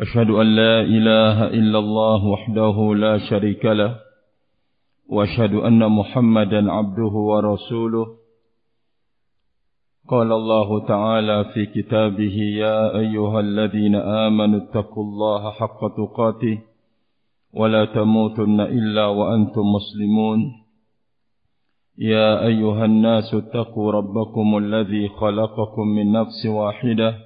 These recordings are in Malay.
أشهد أن لا إله إلا الله وحده لا شريك له وأشهد أن محمدا عبده ورسوله. قال الله تعالى في كتابه يا أيها الذين آمنوا اتقوا الله حق تقاته ولا تموتن إلا وأنتم مسلمون. يا أيها الناس اتقوا ربكم الذي خلقكم من نفس واحدة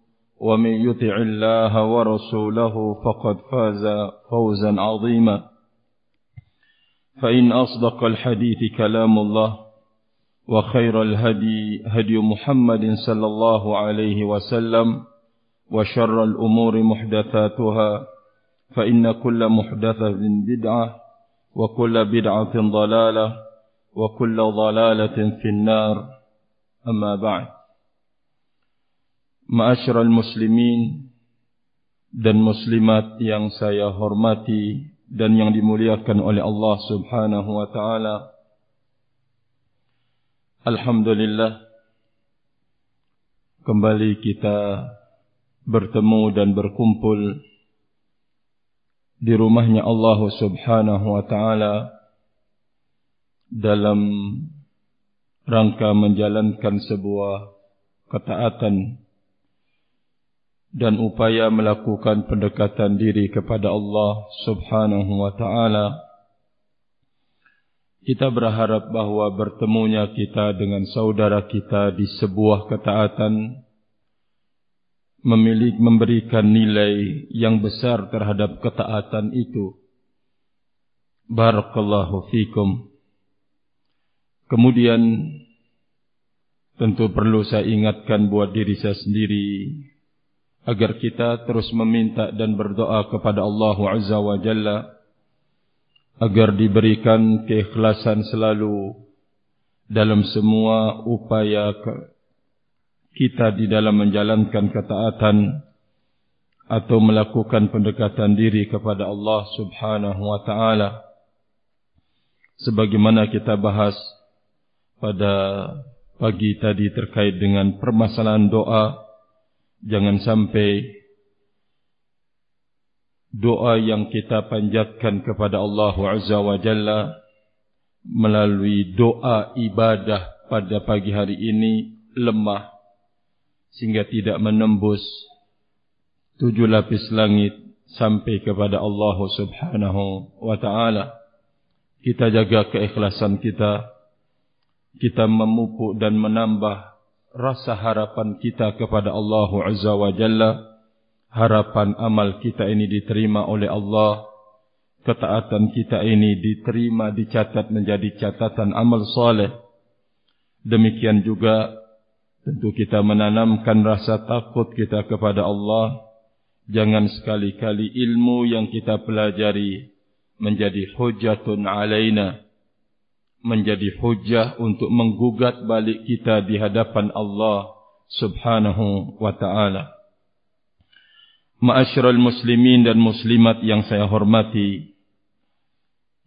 ومن يطع الله ورسوله فقد فاز فوزا عظيما. فإن أصدق الحديث كلام الله وخير الهدي هدي محمد صلى الله عليه وسلم وشر الأمور محدثاتها فإن كل محدثة بدعة وكل بدعة ضلالة وكل ضلالة في النار. أما بعد Ma'asyiral muslimin dan muslimat yang saya hormati dan yang dimuliakan oleh Allah Subhanahu wa taala. Alhamdulillah kembali kita bertemu dan berkumpul di rumahnya Allah Subhanahu wa taala dalam rangka menjalankan sebuah ketaatan dan upaya melakukan pendekatan diri kepada Allah Subhanahu wa taala. Kita berharap bahawa bertemunya kita dengan saudara kita di sebuah ketaatan memiliki memberikan nilai yang besar terhadap ketaatan itu. Barakallahu fikum. Kemudian tentu perlu saya ingatkan buat diri saya sendiri agar kita terus meminta dan berdoa kepada Allah Azza wa Jalla agar diberikan keikhlasan selalu dalam semua upaya kita di dalam menjalankan ketaatan atau melakukan pendekatan diri kepada Allah Subhanahu wa taala. Sebagaimana kita bahas pada pagi tadi terkait dengan permasalahan doa jangan sampai doa yang kita panjatkan kepada Allah Azza wa Jalla melalui doa ibadah pada pagi hari ini lemah sehingga tidak menembus tujuh lapis langit sampai kepada Allah Subhanahu wa taala. Kita jaga keikhlasan kita. Kita memupuk dan menambah rasa harapan kita kepada Allah Azza wa Jalla. Harapan amal kita ini diterima oleh Allah. Ketaatan kita ini diterima dicatat menjadi catatan amal saleh demikian juga tentu kita menanamkan rasa takut kita kepada Allah. Jangan sekali-kali ilmu yang kita pelajari menjadi hujatun alaina menjadi hujah untuk menggugat balik kita di hadapan Allah Subhanahu wa taala. Ma'asyiral muslimin dan muslimat yang saya hormati,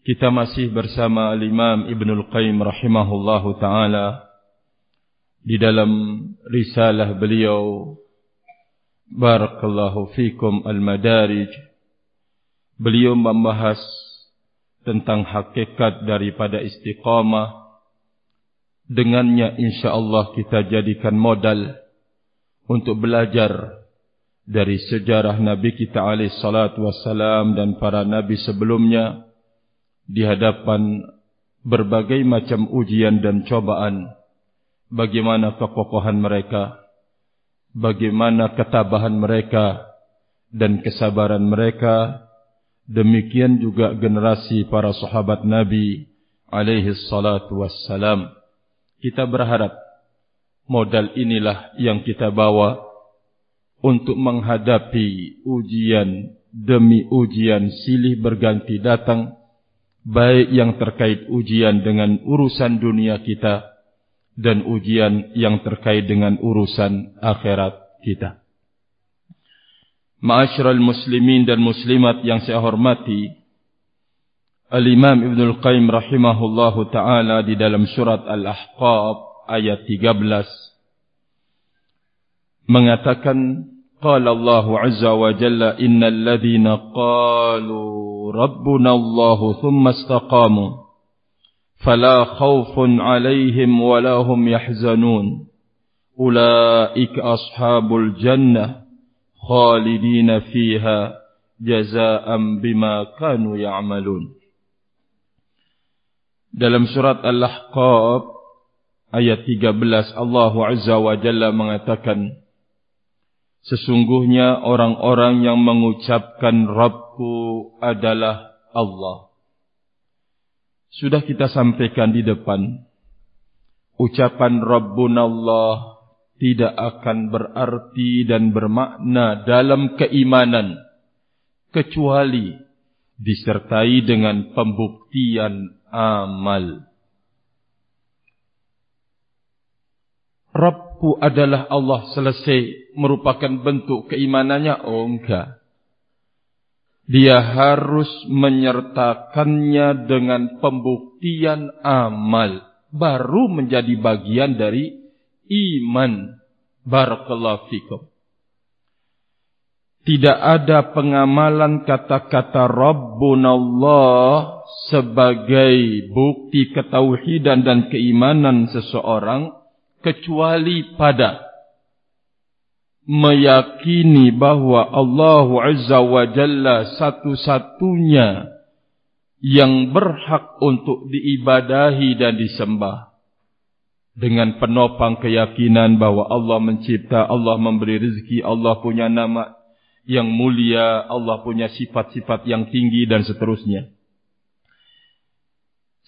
kita masih bersama Al-Imam Ibnul Qayyim rahimahullahu taala di dalam risalah beliau Barakallahu fikum al-madarij beliau membahas tentang hakikat daripada istiqamah. Dengannya insyaallah kita jadikan modal untuk belajar dari sejarah Nabi kita alaih salatu wassalam dan para Nabi sebelumnya di hadapan berbagai macam ujian dan cobaan. Bagaimana kekokohan mereka bagaimana ketabahan mereka dan kesabaran mereka demikian juga generasi para sahabat Nabi alaihi salatu wassalam. Kita berharap modal inilah yang kita bawa untuk menghadapi ujian demi ujian silih berganti datang baik yang terkait ujian dengan urusan dunia kita dan ujian yang terkait dengan urusan akhirat kita Ma'asyiral muslimin dan muslimat yang saya hormati. Al-Imam Ibnu Al-Qayyim rahimahullahu taala di dalam surat Al-Ahqaf ayat 13 mengatakan qala Allahu 'azza wa jalla innal ladzina qalu rabbuna Allahu thumma istaqamu fala khaufun 'alaihim wala hum yahzanun ulaika ashabul jannah خالدين فيها جزاء بما كانوا يعملون Dalam surat Al-Ahqab ayat 13 Allah Azza wa Jalla mengatakan Sesungguhnya orang-orang yang mengucapkan Rabbku adalah Allah. Sudah kita sampaikan di depan. Ucapan Rabbun Allah tidak akan berarti dan bermakna dalam keimanan. Kecuali disertai dengan pembuktian amal. Rabbku adalah Allah selesai merupakan bentuk keimanannya? Oh enggak. Dia harus menyertakannya dengan pembuktian amal. Baru menjadi bagian dari iman. Barakallahu fikum. Tidak ada pengamalan kata-kata Rabbun Allah sebagai bukti ketauhidan dan keimanan seseorang kecuali pada meyakini bahawa Allah Azza wa Jalla satu-satunya yang berhak untuk diibadahi dan disembah dengan penopang keyakinan bahawa Allah mencipta, Allah memberi rezeki, Allah punya nama yang mulia, Allah punya sifat-sifat yang tinggi dan seterusnya.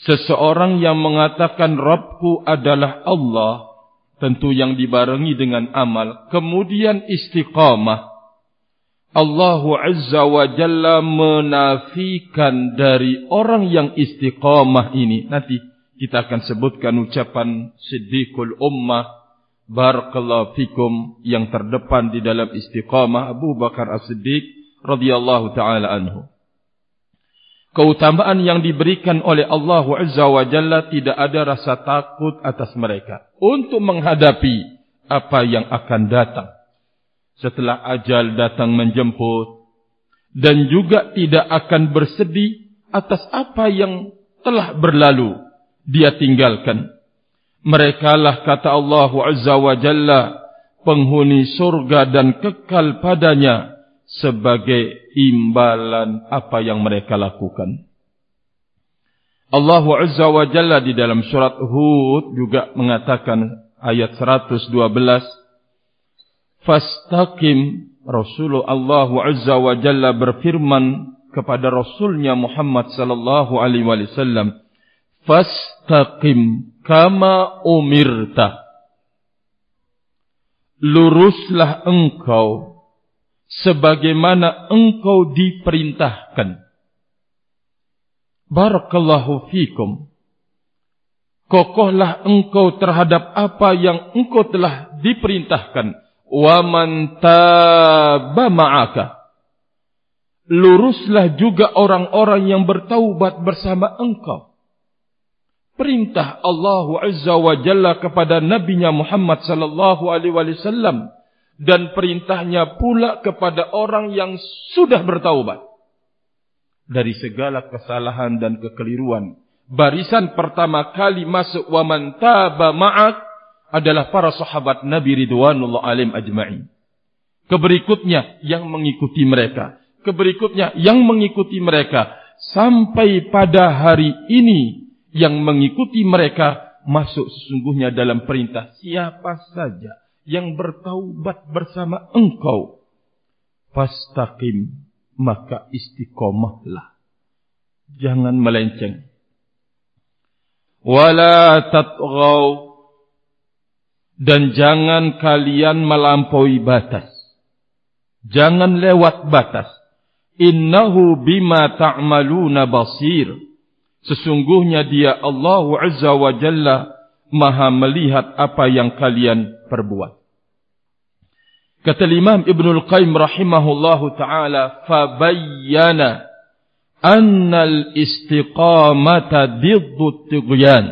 Seseorang yang mengatakan Rabbku adalah Allah tentu yang dibarengi dengan amal kemudian istiqamah Allah Azza wa Jalla menafikan dari orang yang istiqamah ini nanti kita akan sebutkan ucapan Siddiqul Ummah Barakallahu fikum yang terdepan di dalam istiqamah Abu Bakar As-Siddiq radhiyallahu taala anhu. Keutamaan yang diberikan oleh Allah Azza wa Jalla tidak ada rasa takut atas mereka untuk menghadapi apa yang akan datang. Setelah ajal datang menjemput dan juga tidak akan bersedih atas apa yang telah berlalu dia tinggalkan mereka lah kata Allah Azza wa Jalla penghuni surga dan kekal padanya sebagai imbalan apa yang mereka lakukan. Allah Azza wa Jalla di dalam surat Hud juga mengatakan ayat 112 Fastaqim Rasulullah Azza wa Jalla berfirman kepada Rasulnya Muhammad sallallahu alaihi wasallam Fastaqim kama umirta Luruslah engkau sebagaimana engkau diperintahkan. Barakallahu fikum. Kokohlah engkau terhadap apa yang engkau telah diperintahkan. Wa man taba ma'aka. Luruslah juga orang-orang yang bertaubat bersama engkau. Perintah Allah Azza wa Jalla kepada Nabi Muhammad sallallahu alaihi wasallam dan perintahnya pula kepada orang yang sudah bertaubat dari segala kesalahan dan kekeliruan. Barisan pertama kali masuk wa man taba ma'ak adalah para sahabat Nabi Ridwanullah alim ajma'in. Keberikutnya yang mengikuti mereka. Keberikutnya yang mengikuti mereka. Sampai pada hari ini yang mengikuti mereka masuk sesungguhnya dalam perintah siapa saja yang bertaubat bersama engkau. Fastaqim maka istiqomahlah. Jangan melenceng. Wala tatghaw dan jangan kalian melampaui batas. Jangan lewat batas. Innahu bima ta'maluna basir. Sesungguhnya dia Allah Azza wa Jalla maha melihat apa yang kalian perbuat. Kata Imam Ibn Al-Qayyim rahimahullahu ta'ala, فَبَيَّنَ أَنَّ الْإِسْتِقَامَةَ ضِدُّ التِّغْيَانِ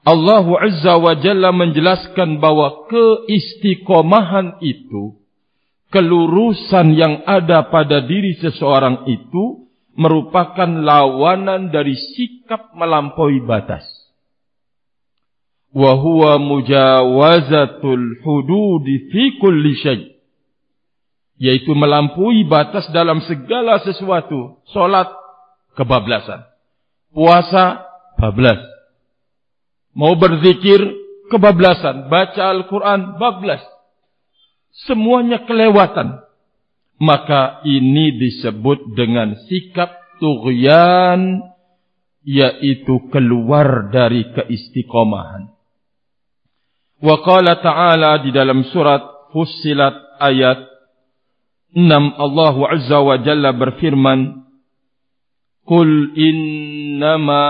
Allah Azza wa Jalla menjelaskan bahawa keistiqomahan itu, kelurusan yang ada pada diri seseorang itu, merupakan lawanan dari sikap melampaui batas. Wahuwa mujawazatul hududi fi kulli syai. Yaitu melampaui batas dalam segala sesuatu. Solat, kebablasan. Puasa, bablas. Mau berzikir, kebablasan. Baca Al-Quran, bablas. Semuanya kelewatan. Maka ini disebut dengan sikap tughyan, yaitu keluar dari keistiqomahan. Wa qala ta'ala di dalam surat Fussilat ayat 6 Allah Azza wa Jalla berfirman Qul innama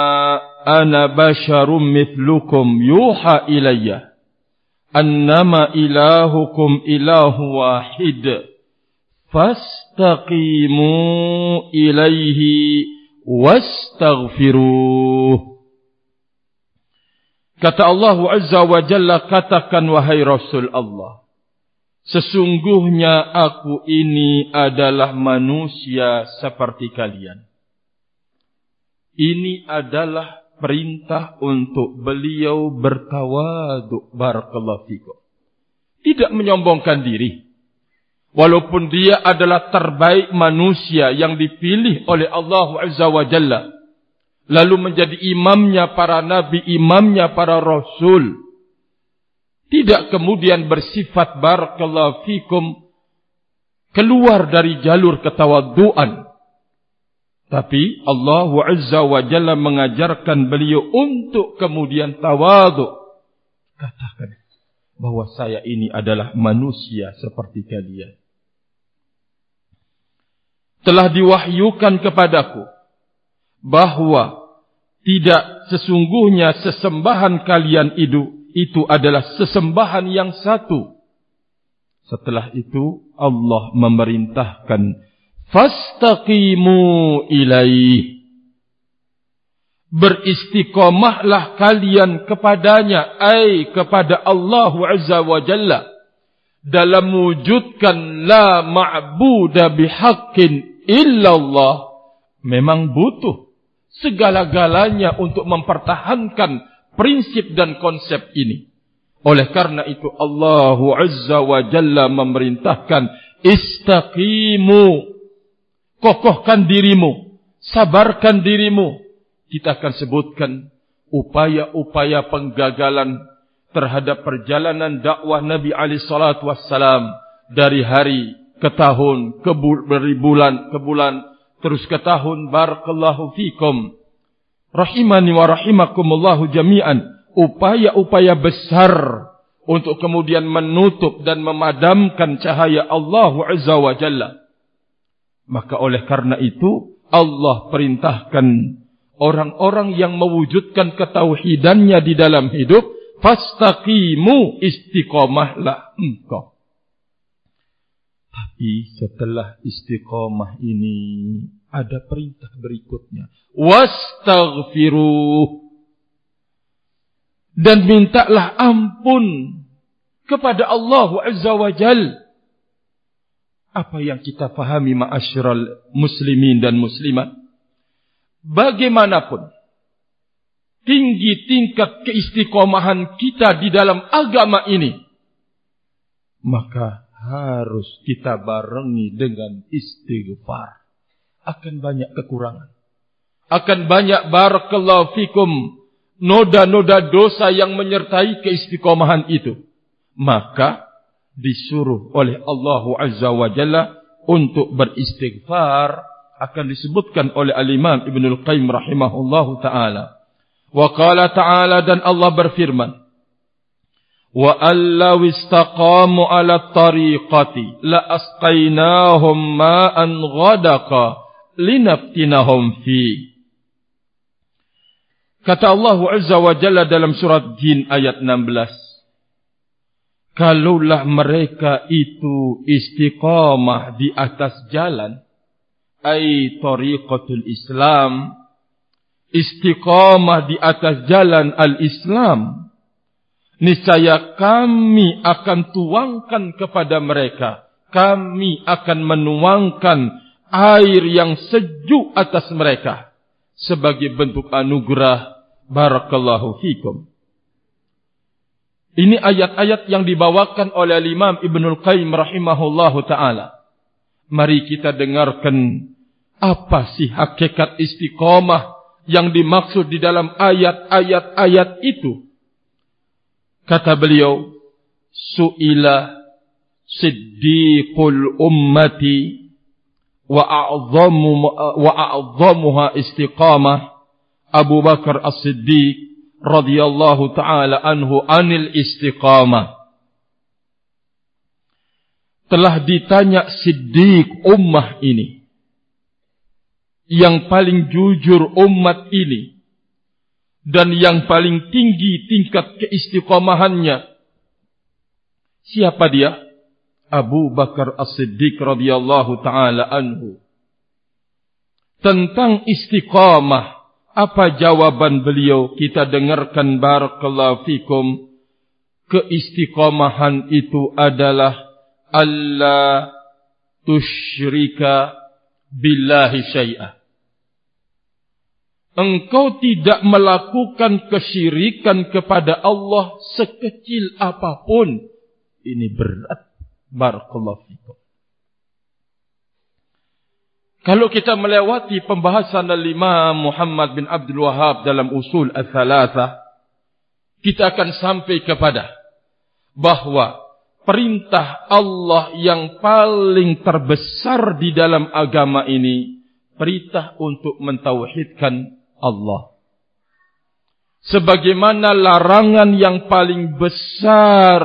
ana basharum mithlukum yuha ilayya annama ilahukum ilahu wahid fastaqimu ilayhi wastaghfiruh Kata Allah Azza wa Jalla katakan wahai Rasul Allah Sesungguhnya aku ini adalah manusia seperti kalian ini adalah perintah untuk beliau bertawaduk barakallahu fikum. Tidak menyombongkan diri. Walaupun dia adalah terbaik manusia yang dipilih oleh Allah Azza wa Jalla. Lalu menjadi imamnya para nabi, imamnya para rasul. Tidak kemudian bersifat barakallahu fikum keluar dari jalur ketawaduan. Tapi Allah Azza wa Jalla mengajarkan beliau untuk kemudian tawaduk. Katakan bahawa saya ini adalah manusia seperti kalian. Telah diwahyukan kepadaku bahawa tidak sesungguhnya sesembahan kalian itu itu adalah sesembahan yang satu. Setelah itu Allah memerintahkan fastaqimu ilaih. Beristiqomahlah kalian kepadanya ai kepada Allah azza wa jalla. Dalam mewujudkan la ma'budu bihaqqin illa Allah memang butuh segala-galanya untuk mempertahankan prinsip dan konsep ini oleh karena itu Allah azza wa jalla memerintahkan istaqimu kokohkan dirimu, sabarkan dirimu. Kita akan sebutkan upaya-upaya penggagalan terhadap perjalanan dakwah Nabi Ali Sallallahu Wasallam dari hari ke tahun, ke bulan ke bulan, terus ke tahun. Barakallahu fikum. Rahimani wa rahimakumullahu jami'an. Upaya-upaya besar untuk kemudian menutup dan memadamkan cahaya Allah Azza wa Jalla. Maka oleh karena itu Allah perintahkan orang-orang yang mewujudkan ketauhidannya di dalam hidup fastaqimu istiqomahlah engkau. Tapi setelah istiqomah ini ada perintah berikutnya. Wastaghfiru. Dan mintalah ampun kepada Allah Azza wa Jalla apa yang kita fahami ma'asyiral muslimin dan muslimat? Bagaimanapun tinggi tingkat keistiqomahan kita di dalam agama ini maka harus kita barengi dengan istighfar. Akan banyak kekurangan. Akan banyak barakallahu fikum noda-noda dosa yang menyertai keistiqomahan itu. Maka disuruh oleh Allah Azza wa Jalla untuk beristighfar akan disebutkan oleh Al-Imam Ibn Al-Qayyim rahimahullahu ta'ala. Wa qala ta'ala dan Allah berfirman, وَأَلَّوْ اسْتَقَامُوا عَلَى الطَّرِيقَةِ لَأَسْقَيْنَاهُمْ مَاءً غَدَقًا لِنَفْتِنَهُمْ فِيهِ Kata Allah Azza wa Jalla dalam surat Jin ayat 16. Kalaulah mereka itu istiqamah di atas jalan, ay tariqatul Islam, istiqamah di atas jalan al-Islam, niscaya kami akan tuangkan kepada mereka. Kami akan menuangkan air yang sejuk atas mereka. Sebagai bentuk anugerah barakallahu fikum. Ini ayat-ayat yang dibawakan oleh Imam Ibnul Qayyim rahimahullahu taala. Mari kita dengarkan apa sih hakikat istiqamah yang dimaksud di dalam ayat-ayat ayat itu Kata beliau, Su'ila siddiqul ummati wa a'zamu wa a'zamuha istiqamah Abu Bakar As-Siddiq radhiyallahu taala anhu anil istiqamah telah ditanya siddiq ummah ini. Yang paling jujur umat ini dan yang paling tinggi tingkat keistiqomahannya. Siapa dia? Abu Bakar As-Siddiq radhiyallahu taala anhu. Tentang istiqamah, apa jawaban beliau? Kita dengarkan barakallahu fikum. Keistiqomahan itu adalah Allah tusyrika billahi syai'ah engkau tidak melakukan kesyirikan kepada Allah sekecil apapun. Ini berat. Barakallahu fikum. Kalau kita melewati pembahasan al-Imam Muhammad bin Abdul Wahab dalam usul al-thalatha, kita akan sampai kepada bahawa perintah Allah yang paling terbesar di dalam agama ini, perintah untuk mentauhidkan Allah. Sebagaimana larangan yang paling besar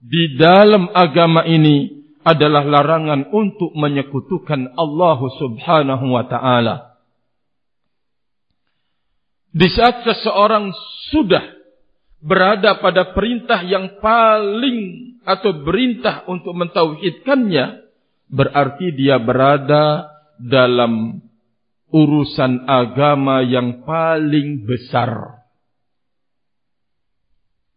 di dalam agama ini adalah larangan untuk menyekutukan Allah Subhanahu wa taala. Di saat seseorang sudah berada pada perintah yang paling atau perintah untuk mentauhidkannya berarti dia berada dalam urusan agama yang paling besar.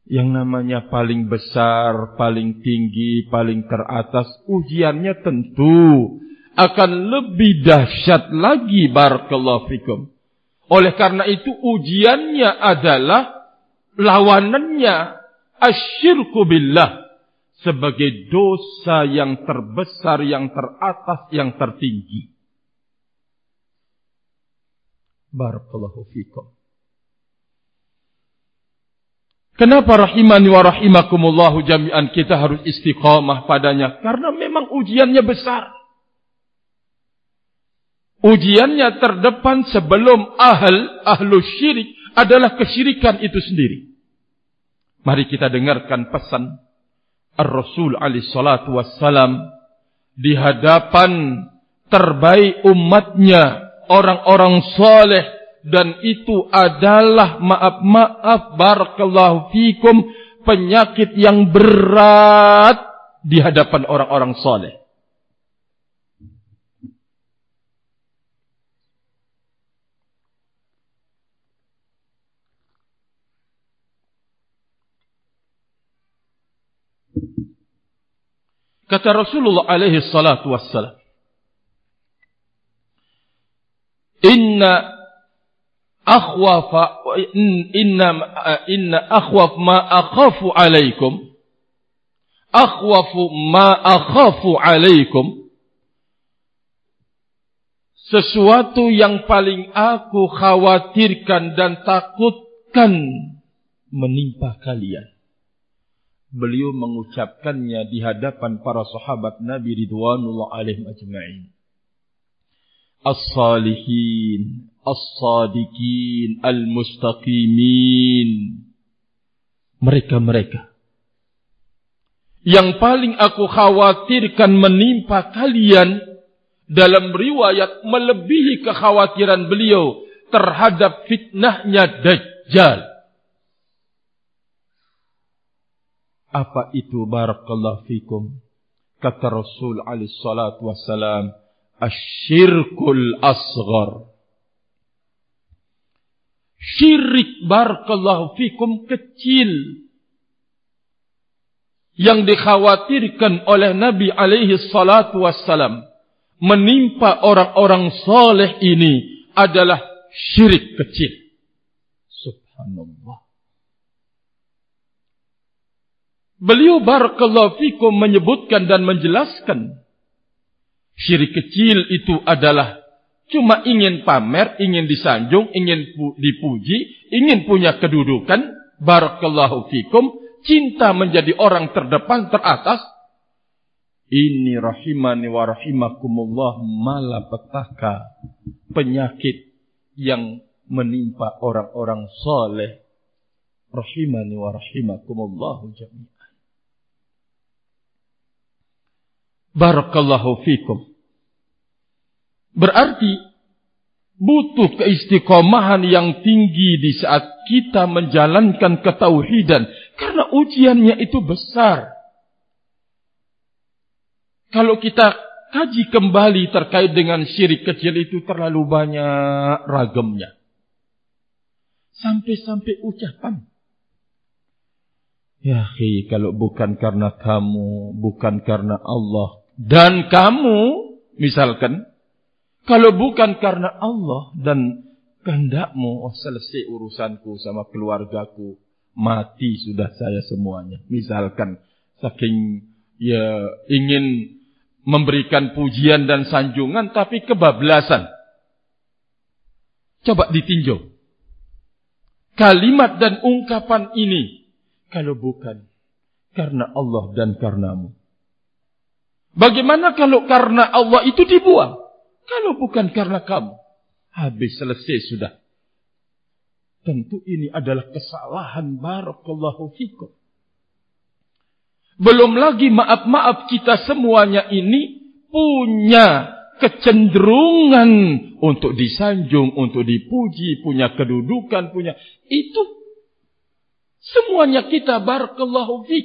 Yang namanya paling besar, paling tinggi, paling teratas, ujiannya tentu akan lebih dahsyat lagi barakallahu fikum. Oleh karena itu ujiannya adalah lawanannya asyirku billah sebagai dosa yang terbesar, yang teratas, yang tertinggi. Barakallahu fikum. Kenapa rahimani wa rahimakumullahu jami'an kita harus istiqamah padanya? Karena memang ujiannya besar. Ujiannya terdepan sebelum ahl, ahlu syirik adalah kesyirikan itu sendiri. Mari kita dengarkan pesan Ar-Rasul alaihi salatu wassalam di hadapan terbaik umatnya orang-orang soleh dan itu adalah maaf-maaf barakallahu fikum penyakit yang berat di hadapan orang-orang soleh. Kata Rasulullah alaihi salatu wassalam inna akhwafa inna inna akhwaf ma akhafu alaikum akhwafu ma akhafu alaikum sesuatu yang paling aku khawatirkan dan takutkan menimpa kalian. Beliau mengucapkannya di hadapan para sahabat Nabi Ridwanullah alaihim ajma'in. As-salihin, as-sadiqin, al-mustaqimin. Mereka-mereka. Yang paling aku khawatirkan menimpa kalian dalam riwayat melebihi kekhawatiran beliau terhadap fitnahnya Dajjal. Apa itu barakallahu fikum? Kata Rasul alaihi salatu wassalam, asyirkul asghar. Syirik barakallahu fikum kecil yang dikhawatirkan oleh Nabi alaihi salatu wassalam menimpa orang-orang soleh ini adalah syirik kecil. Subhanallah. Beliau barakallahu fikum menyebutkan dan menjelaskan syirik kecil itu adalah cuma ingin pamer, ingin disanjung, ingin dipuji, ingin punya kedudukan, barakallahu fikum, cinta menjadi orang terdepan, teratas, ini rahimani wa rahimakumullah malapetaka penyakit yang menimpa orang-orang soleh. Rahimani wa rahimakumullah jami'an. Barakallahu fikum. Berarti butuh keistiqomahan yang tinggi di saat kita menjalankan ketauhidan karena ujiannya itu besar. Kalau kita kaji kembali terkait dengan syirik kecil itu terlalu banyak ragamnya. Sampai-sampai ucapan. Ya, khi, kalau bukan karena kamu, bukan karena Allah. Dan kamu, misalkan, kalau bukan karena Allah dan kehendakmu, oh selesai urusanku sama keluargaku, mati sudah saya semuanya. Misalkan, saking ya ingin memberikan pujian dan sanjungan tapi kebablasan. Coba ditinjau. Kalimat dan ungkapan ini kalau bukan karena Allah dan karenamu. Bagaimana kalau karena Allah itu dibuang? Kalau bukan karena kamu. Habis selesai sudah. Tentu ini adalah kesalahan barakallahu fikum. Belum lagi maaf-maaf kita semuanya ini punya kecenderungan untuk disanjung, untuk dipuji, punya kedudukan, punya itu semuanya kita barakallahu fi.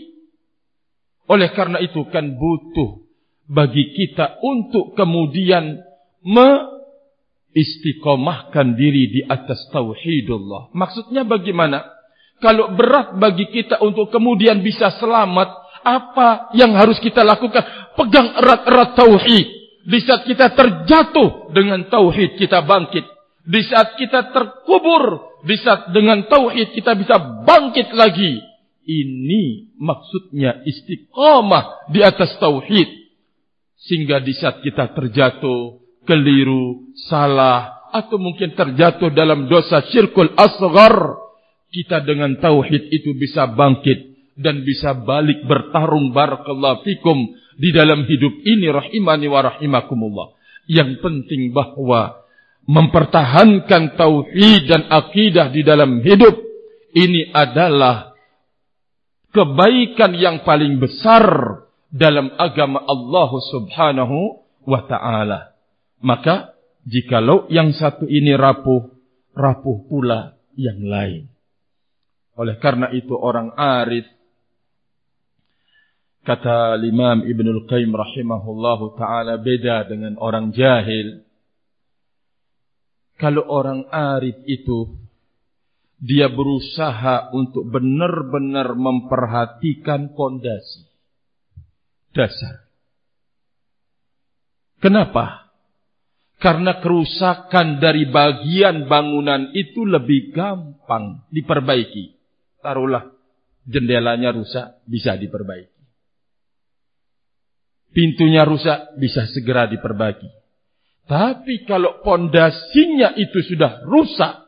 Oleh karena itu kan butuh bagi kita untuk kemudian meistiqomahkan diri di atas tauhidullah. Maksudnya bagaimana? Kalau berat bagi kita untuk kemudian bisa selamat apa yang harus kita lakukan? Pegang erat-erat tauhid. Di saat kita terjatuh dengan tauhid kita bangkit. Di saat kita terkubur, di saat dengan tauhid kita bisa bangkit lagi. Ini maksudnya istiqamah di atas tauhid. Sehingga di saat kita terjatuh, keliru, salah, atau mungkin terjatuh dalam dosa syirkul asgar, kita dengan tauhid itu bisa bangkit dan bisa balik bertarung barakallahu fikum di dalam hidup ini rahimani wa rahimakumullah. Yang penting bahwa mempertahankan tauhid dan akidah di dalam hidup ini adalah kebaikan yang paling besar dalam agama Allah Subhanahu wa taala. Maka jikalau yang satu ini rapuh, rapuh pula yang lain. Oleh karena itu orang arif Kata Imam Ibn Al-Qayyim rahimahullahu ta'ala beda dengan orang jahil. Kalau orang arif itu, dia berusaha untuk benar-benar memperhatikan fondasi. Dasar. Kenapa? Karena kerusakan dari bagian bangunan itu lebih gampang diperbaiki. Taruhlah jendelanya rusak, bisa diperbaiki. pintunya rusak bisa segera diperbaiki. Tapi kalau pondasinya itu sudah rusak,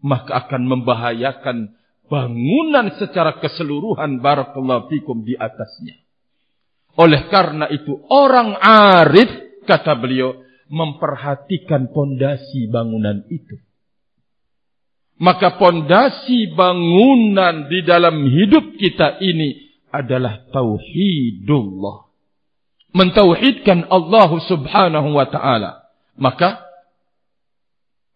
maka akan membahayakan bangunan secara keseluruhan barakallahu fikum di atasnya. Oleh karena itu orang arif kata beliau memperhatikan pondasi bangunan itu. Maka pondasi bangunan di dalam hidup kita ini adalah tauhidullah mentauhidkan Allah Subhanahu wa taala. Maka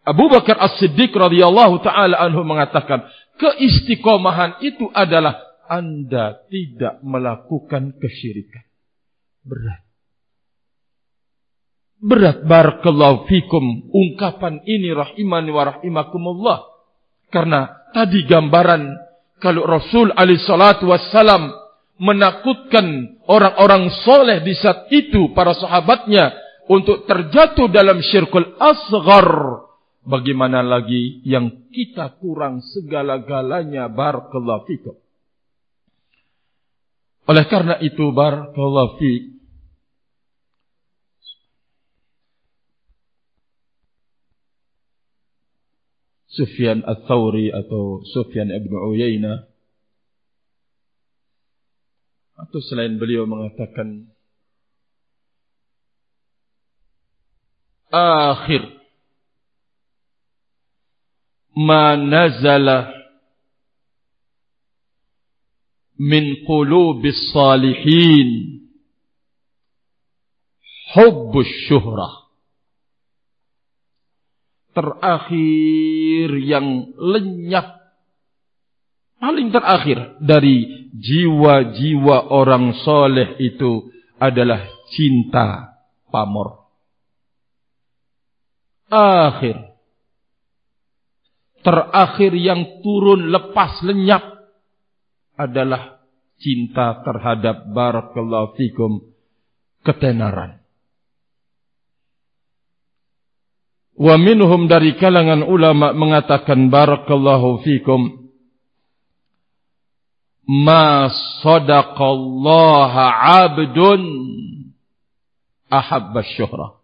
Abu Bakar As-Siddiq radhiyallahu taala anhu mengatakan, keistiqomahan itu adalah Anda tidak melakukan kesyirikan. Berat. Berat barakallahu fikum ungkapan ini rahimani wa rahimakumullah. Karena tadi gambaran kalau Rasul alaihi salatu wassalam menakutkan orang-orang soleh di saat itu para sahabatnya untuk terjatuh dalam syirkul asgar. Bagaimana lagi yang kita kurang segala-galanya barakallahu fikum. Oleh karena itu barakallahu fikum. سفيان الثوري أو سفيان ابن عيينة. أو سلين بليو mengatakan آخر. ما نزل من قلوب الصالحين حب الشهرة. Terakhir yang lenyap paling terakhir dari jiwa-jiwa orang soleh itu adalah cinta pamor. Akhir. Terakhir yang turun lepas lenyap adalah cinta terhadap barakallahu fikum ketenaran. Wa minhum dari kalangan ulama mengatakan barakallahu fikum ma sadaqallaha abdun ahabba syuhrah.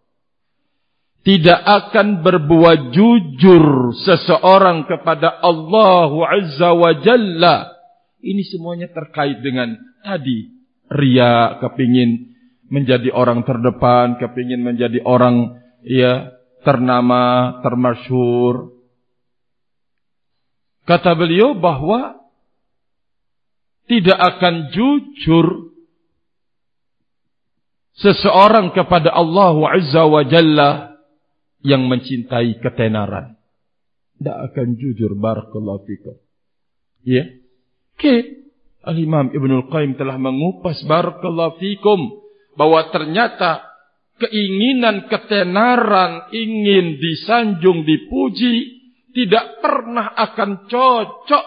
Tidak akan berbuat jujur seseorang kepada Allah Azza wa Jalla. Ini semuanya terkait dengan tadi. Ria kepingin menjadi orang terdepan. Kepingin menjadi orang ya ternama, termasyur. Kata beliau bahawa tidak akan jujur seseorang kepada Allah Azza wa Jalla yang mencintai ketenaran. Tidak akan jujur barakallahu fikum. Ya. Okay. Al-Imam Ibn Al-Qayyim telah mengupas barakallahu fikum bahwa ternyata keinginan ketenaran ingin disanjung dipuji tidak pernah akan cocok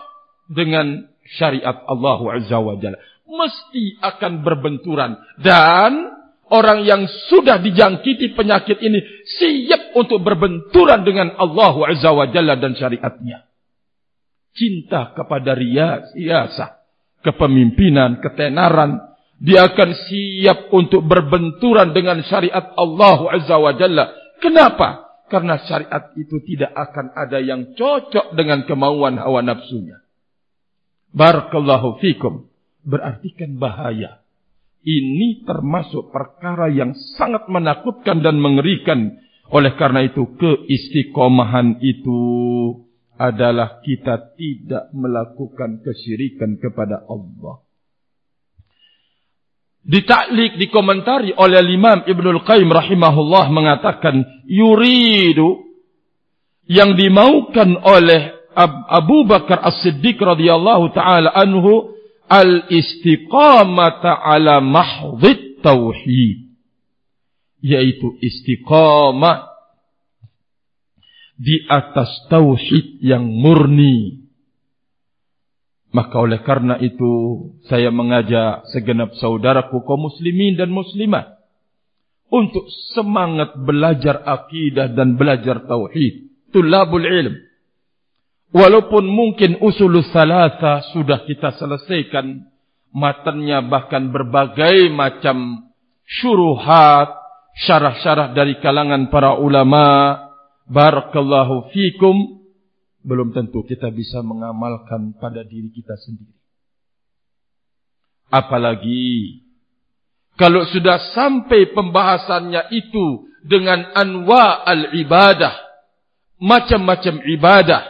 dengan syariat Allah Azza wa Jalla. Mesti akan berbenturan. Dan orang yang sudah dijangkiti penyakit ini siap untuk berbenturan dengan Allah Azza wa Jalla dan syariatnya. Cinta kepada riasa, kepemimpinan, ketenaran. Dia akan siap untuk berbenturan dengan syariat Allah Azza wa Jalla. Kenapa? Karena syariat itu tidak akan ada yang cocok dengan kemauan hawa nafsunya. Barakallahu fikum. Berarti kan bahaya. Ini termasuk perkara yang sangat menakutkan dan mengerikan. Oleh karena itu keistiqomahan itu adalah kita tidak melakukan kesyirikan kepada Allah. Ditaklik, dikomentari oleh Imam Ibn Al-Qayyim rahimahullah mengatakan, yuridu yang dimaukan oleh Abu Bakar As-Siddiq radhiyallahu taala anhu al-istiqamata ala mahdhit tauhid. Yaitu istiqamah di atas tauhid yang murni maka oleh karena itu saya mengajak segenap saudaraku kaum muslimin dan muslimat untuk semangat belajar akidah dan belajar tauhid tulabul ilm. Walaupun mungkin usul salasa sudah kita selesaikan matanya bahkan berbagai macam syuruhat, syarah-syarah dari kalangan para ulama, barakallahu fikum, belum tentu kita bisa mengamalkan pada diri kita sendiri. Apalagi kalau sudah sampai pembahasannya itu dengan anwa al-ibadah, macam-macam ibadah,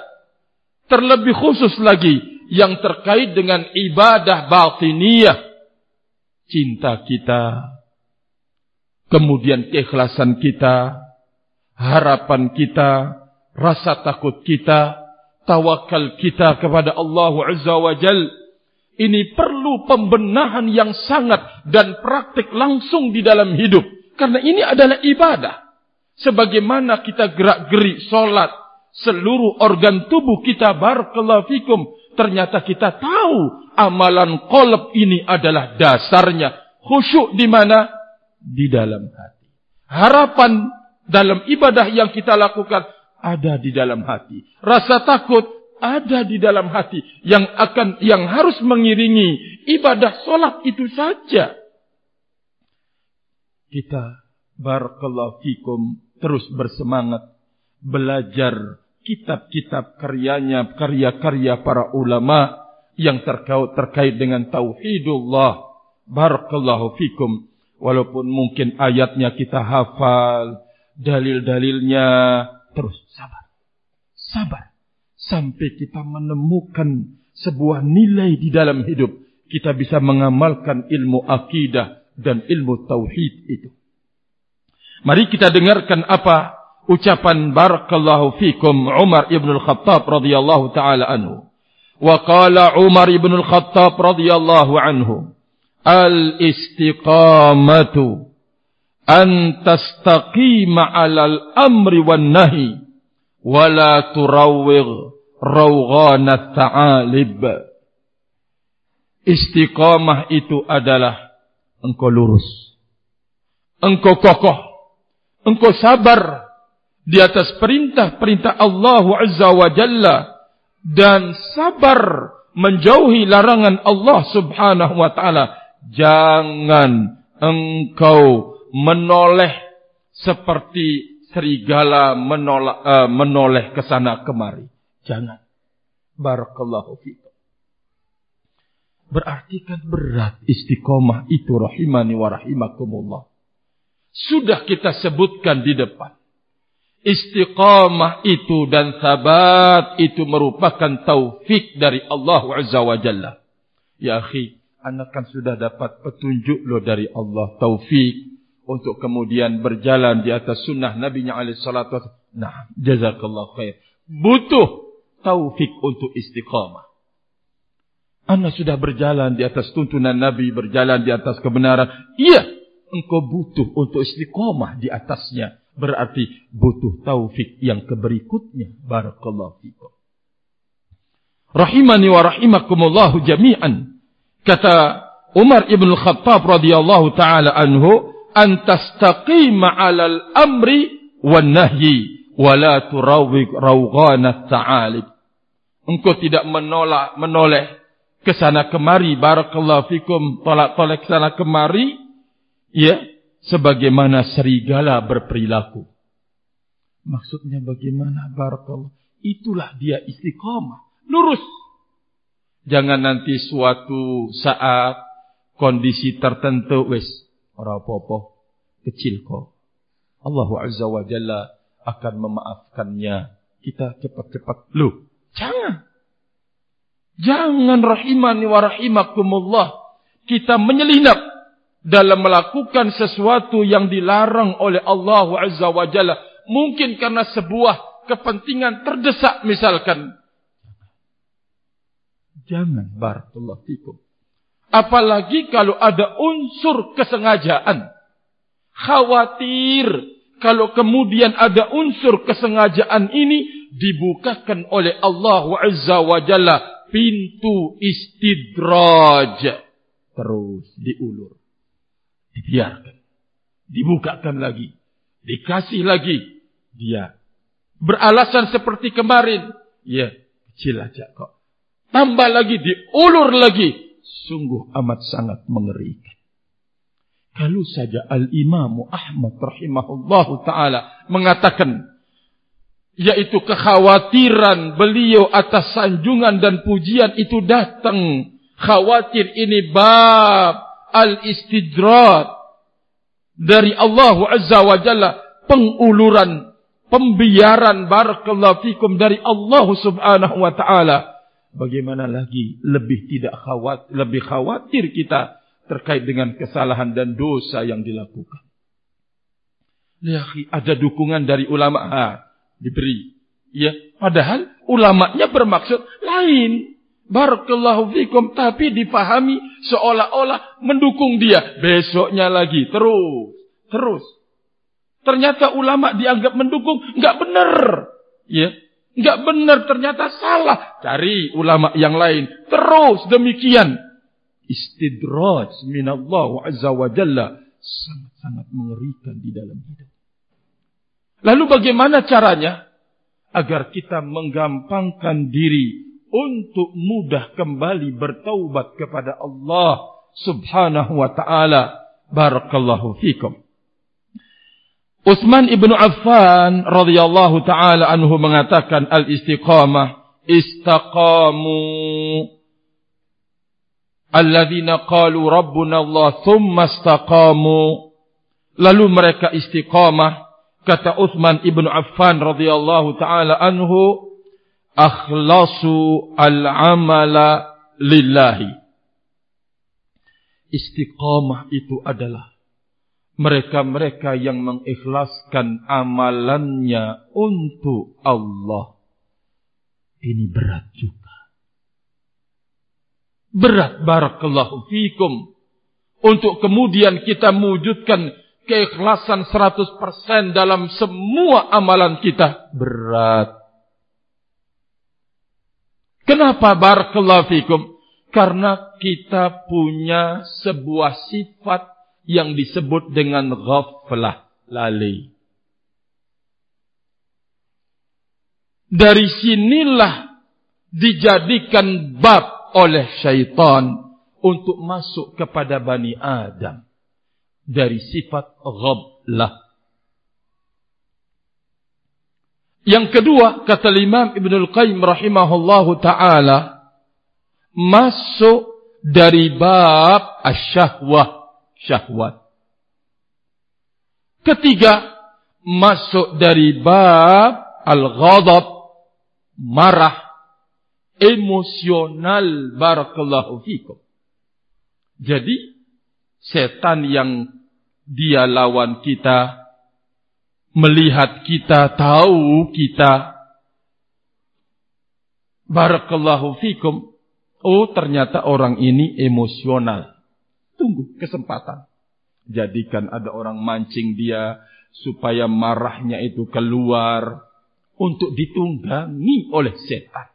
terlebih khusus lagi yang terkait dengan ibadah batiniyah, cinta kita, kemudian keikhlasan kita, harapan kita, rasa takut kita, tawakal kita kepada Allah Azza wa Jal. Ini perlu pembenahan yang sangat dan praktik langsung di dalam hidup. Karena ini adalah ibadah. Sebagaimana kita gerak-gerik solat, seluruh organ tubuh kita barakallahu. Ternyata kita tahu amalan kolab ini adalah dasarnya. Khusyuk di mana? di dalam hati. Harapan dalam ibadah yang kita lakukan ada di dalam hati. Rasa takut ada di dalam hati yang akan yang harus mengiringi ibadah solat itu saja. Kita barakallahu fikum terus bersemangat belajar kitab-kitab karyanya, karya-karya para ulama yang terkait terkait dengan tauhidullah. Barakallahu fikum Walaupun mungkin ayatnya kita hafal, dalil-dalilnya, terus sabar. Sabar. Sampai kita menemukan sebuah nilai di dalam hidup. Kita bisa mengamalkan ilmu akidah dan ilmu tauhid itu. Mari kita dengarkan apa ucapan barakallahu fikum Umar ibn al-Khattab radhiyallahu taala anhu. Wa qala Umar ibn al-Khattab radhiyallahu anhu. Al-istiqamatu an tastaqima 'ala al-amri wan nahi wa la turawwigh rawghana ta'alib. Istiqamah itu adalah engkau lurus. Engkau kokoh. Engkau sabar di atas perintah-perintah Allah Azza wa Jalla dan sabar menjauhi larangan Allah Subhanahu wa taala jangan engkau menoleh seperti serigala menoleh, uh, menoleh ke sana kemari. Jangan. Barakallahu fikum. Berarti kan berat istiqomah itu rahimani wa rahimakumullah. Sudah kita sebutkan di depan. Istiqamah itu dan sabat itu merupakan taufik dari Allah Azza wa Jalla. Ya akhi, anak kan sudah dapat petunjuk lo dari Allah taufik untuk kemudian berjalan di atas sunnah Nabi Nya Alaihi Salatu Nah, jazakallah khair. Butuh taufik untuk istiqamah. Anak sudah berjalan di atas tuntunan Nabi, berjalan di atas kebenaran. Iya, engkau butuh untuk istiqamah di atasnya. Berarti butuh taufik yang keberikutnya. Barakallahu fikum. Rahimani wa rahimakumullahu jami'an kata Umar ibn Khattab radhiyallahu taala anhu an tastaqima 'ala al-amri wan nahyi wa la turawwig rawghana ta'alib. Engkau tidak menolak menoleh ke sana kemari. Barakallahu fikum tolak-tolak ke sana kemari ya sebagaimana serigala berperilaku. Maksudnya bagaimana? Barakallahu itulah dia istiqamah. Lurus. Jangan nanti suatu saat kondisi tertentu wis ora apa-apa kecil kok. Allah Azza wa Jalla akan memaafkannya. Kita cepat-cepat lu. Jangan. Jangan rahimani wa rahimakumullah. Kita menyelinap dalam melakukan sesuatu yang dilarang oleh Allah Azza wa Jalla. Mungkin karena sebuah kepentingan terdesak misalkan. Jangan barakallahu fikum. Apalagi kalau ada unsur kesengajaan. Khawatir kalau kemudian ada unsur kesengajaan ini dibukakan oleh Allah Azza wa Jalla pintu istidraj. Terus diulur. Dibiarkan. Dibukakan lagi. Dikasih lagi. Dia beralasan seperti kemarin. Ya, kecil aja kok tambah lagi, diulur lagi. Sungguh amat sangat mengerikan. Kalau saja Al-Imam Ahmad rahimahullah ta'ala mengatakan yaitu kekhawatiran beliau atas sanjungan dan pujian itu datang khawatir ini bab al-istidrat dari Allah Azza wa Jalla penguluran pembiaran barakallahu fikum dari Allah Subhanahu wa taala bagaimana lagi lebih tidak khawatir lebih khawatir kita terkait dengan kesalahan dan dosa yang dilakukan ya ada dukungan dari ulama ha, diberi. Ya, padahal ulamanya bermaksud lain. Barakallahu fikum tapi dipahami seolah-olah mendukung dia. Besoknya lagi terus, terus. Ternyata ulama dianggap mendukung, enggak benar. Ya, enggak benar ternyata salah. Cari ulama yang lain. Terus demikian. Istidraj minallahu azza wa jalla sangat-sangat mengerikan di dalam hidup. Lalu bagaimana caranya? Agar kita menggampangkan diri untuk mudah kembali bertaubat kepada Allah subhanahu wa ta'ala. Barakallahu fikum. Uthman ibn Affan radhiyallahu taala anhu mengatakan al-istiqamah istaqamu alladhina qalu rabbuna Allah thumma istaqamu lalu mereka istiqamah kata Uthman ibn Affan radhiyallahu taala anhu akhlasu al-amala lillahi istiqamah itu adalah mereka-mereka yang mengikhlaskan amalannya untuk Allah ini berat juga berat barakallahu fikum untuk kemudian kita mewujudkan keikhlasan 100% dalam semua amalan kita berat. Kenapa barakallahu fikum? Karena kita punya sebuah sifat yang disebut dengan ghaflah, lalai. Dari sinilah dijadikan bab oleh syaitan untuk masuk kepada Bani Adam dari sifat ghablah. Yang kedua, kata Imam Ibn Al-Qayyim rahimahullahu ta'ala, masuk dari bab asyahwah, syahwat. Ketiga, masuk dari bab al-ghadab, marah, emosional, barakallahu fikum. Jadi, setan yang dia lawan kita melihat kita tahu kita barakallahu fikum oh ternyata orang ini emosional tunggu kesempatan jadikan ada orang mancing dia supaya marahnya itu keluar untuk ditunggangi oleh setan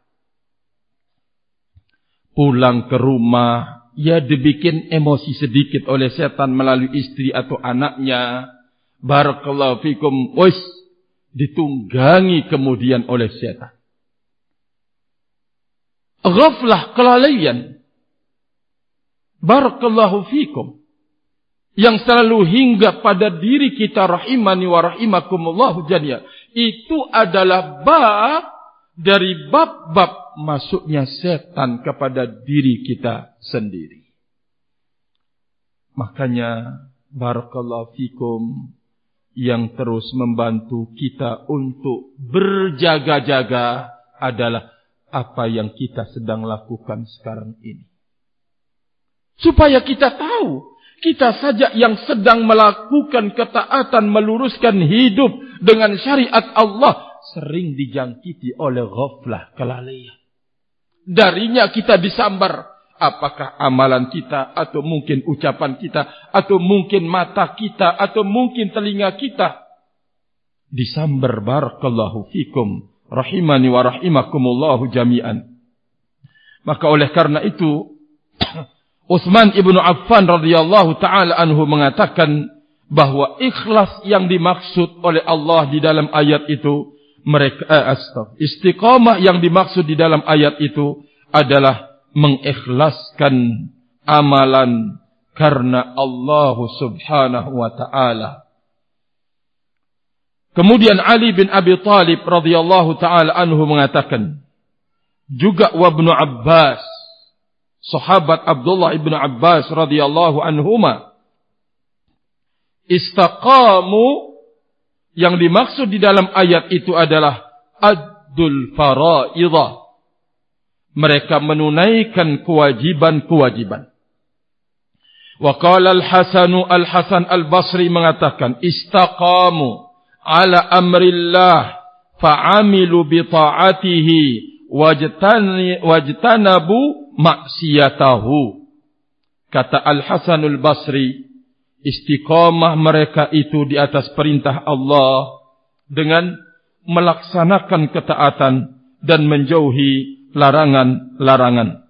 pulang ke rumah ia dibikin emosi sedikit oleh setan melalui istri atau anaknya. Barakallahu fikum. Wis. Ditunggangi kemudian oleh setan. Ghaflah kelalaian. Barakallahu fikum. Yang selalu hingga pada diri kita rahimani wa rahimakumullahu jania. Itu adalah bab dari bab-bab masuknya setan kepada diri kita sendiri. Makanya barakallahu fikum yang terus membantu kita untuk berjaga-jaga adalah apa yang kita sedang lakukan sekarang ini. Supaya kita tahu, kita saja yang sedang melakukan ketaatan meluruskan hidup dengan syariat Allah sering dijangkiti oleh ghaflah kelalaian darinya kita disambar. Apakah amalan kita atau mungkin ucapan kita atau mungkin mata kita atau mungkin telinga kita disambar barakallahu fikum rahimani wa rahimakumullahu jami'an. Maka oleh karena itu Uthman ibnu Affan radhiyallahu taala anhu mengatakan bahawa ikhlas yang dimaksud oleh Allah di dalam ayat itu mereka eh. Istiqamah yang dimaksud di dalam ayat itu adalah mengikhlaskan amalan karena Allah Subhanahu wa taala. Kemudian Ali bin Abi Talib radhiyallahu taala anhu mengatakan juga wa Ibnu Abbas sahabat Abdullah ibnu Abbas radhiyallahu anhuma istaqamu yang dimaksud di dalam ayat itu adalah addul faraidah mereka menunaikan kewajiban-kewajiban. Wa qala al-Hasan al-Hasan al-Basri mengatakan istaqamu ala amrillah fa'amilu bi ta'atihi wajtanabu maksiatahu. Kata Al Hasanul Basri istiqamah mereka itu di atas perintah Allah dengan melaksanakan ketaatan dan menjauhi larangan-larangan.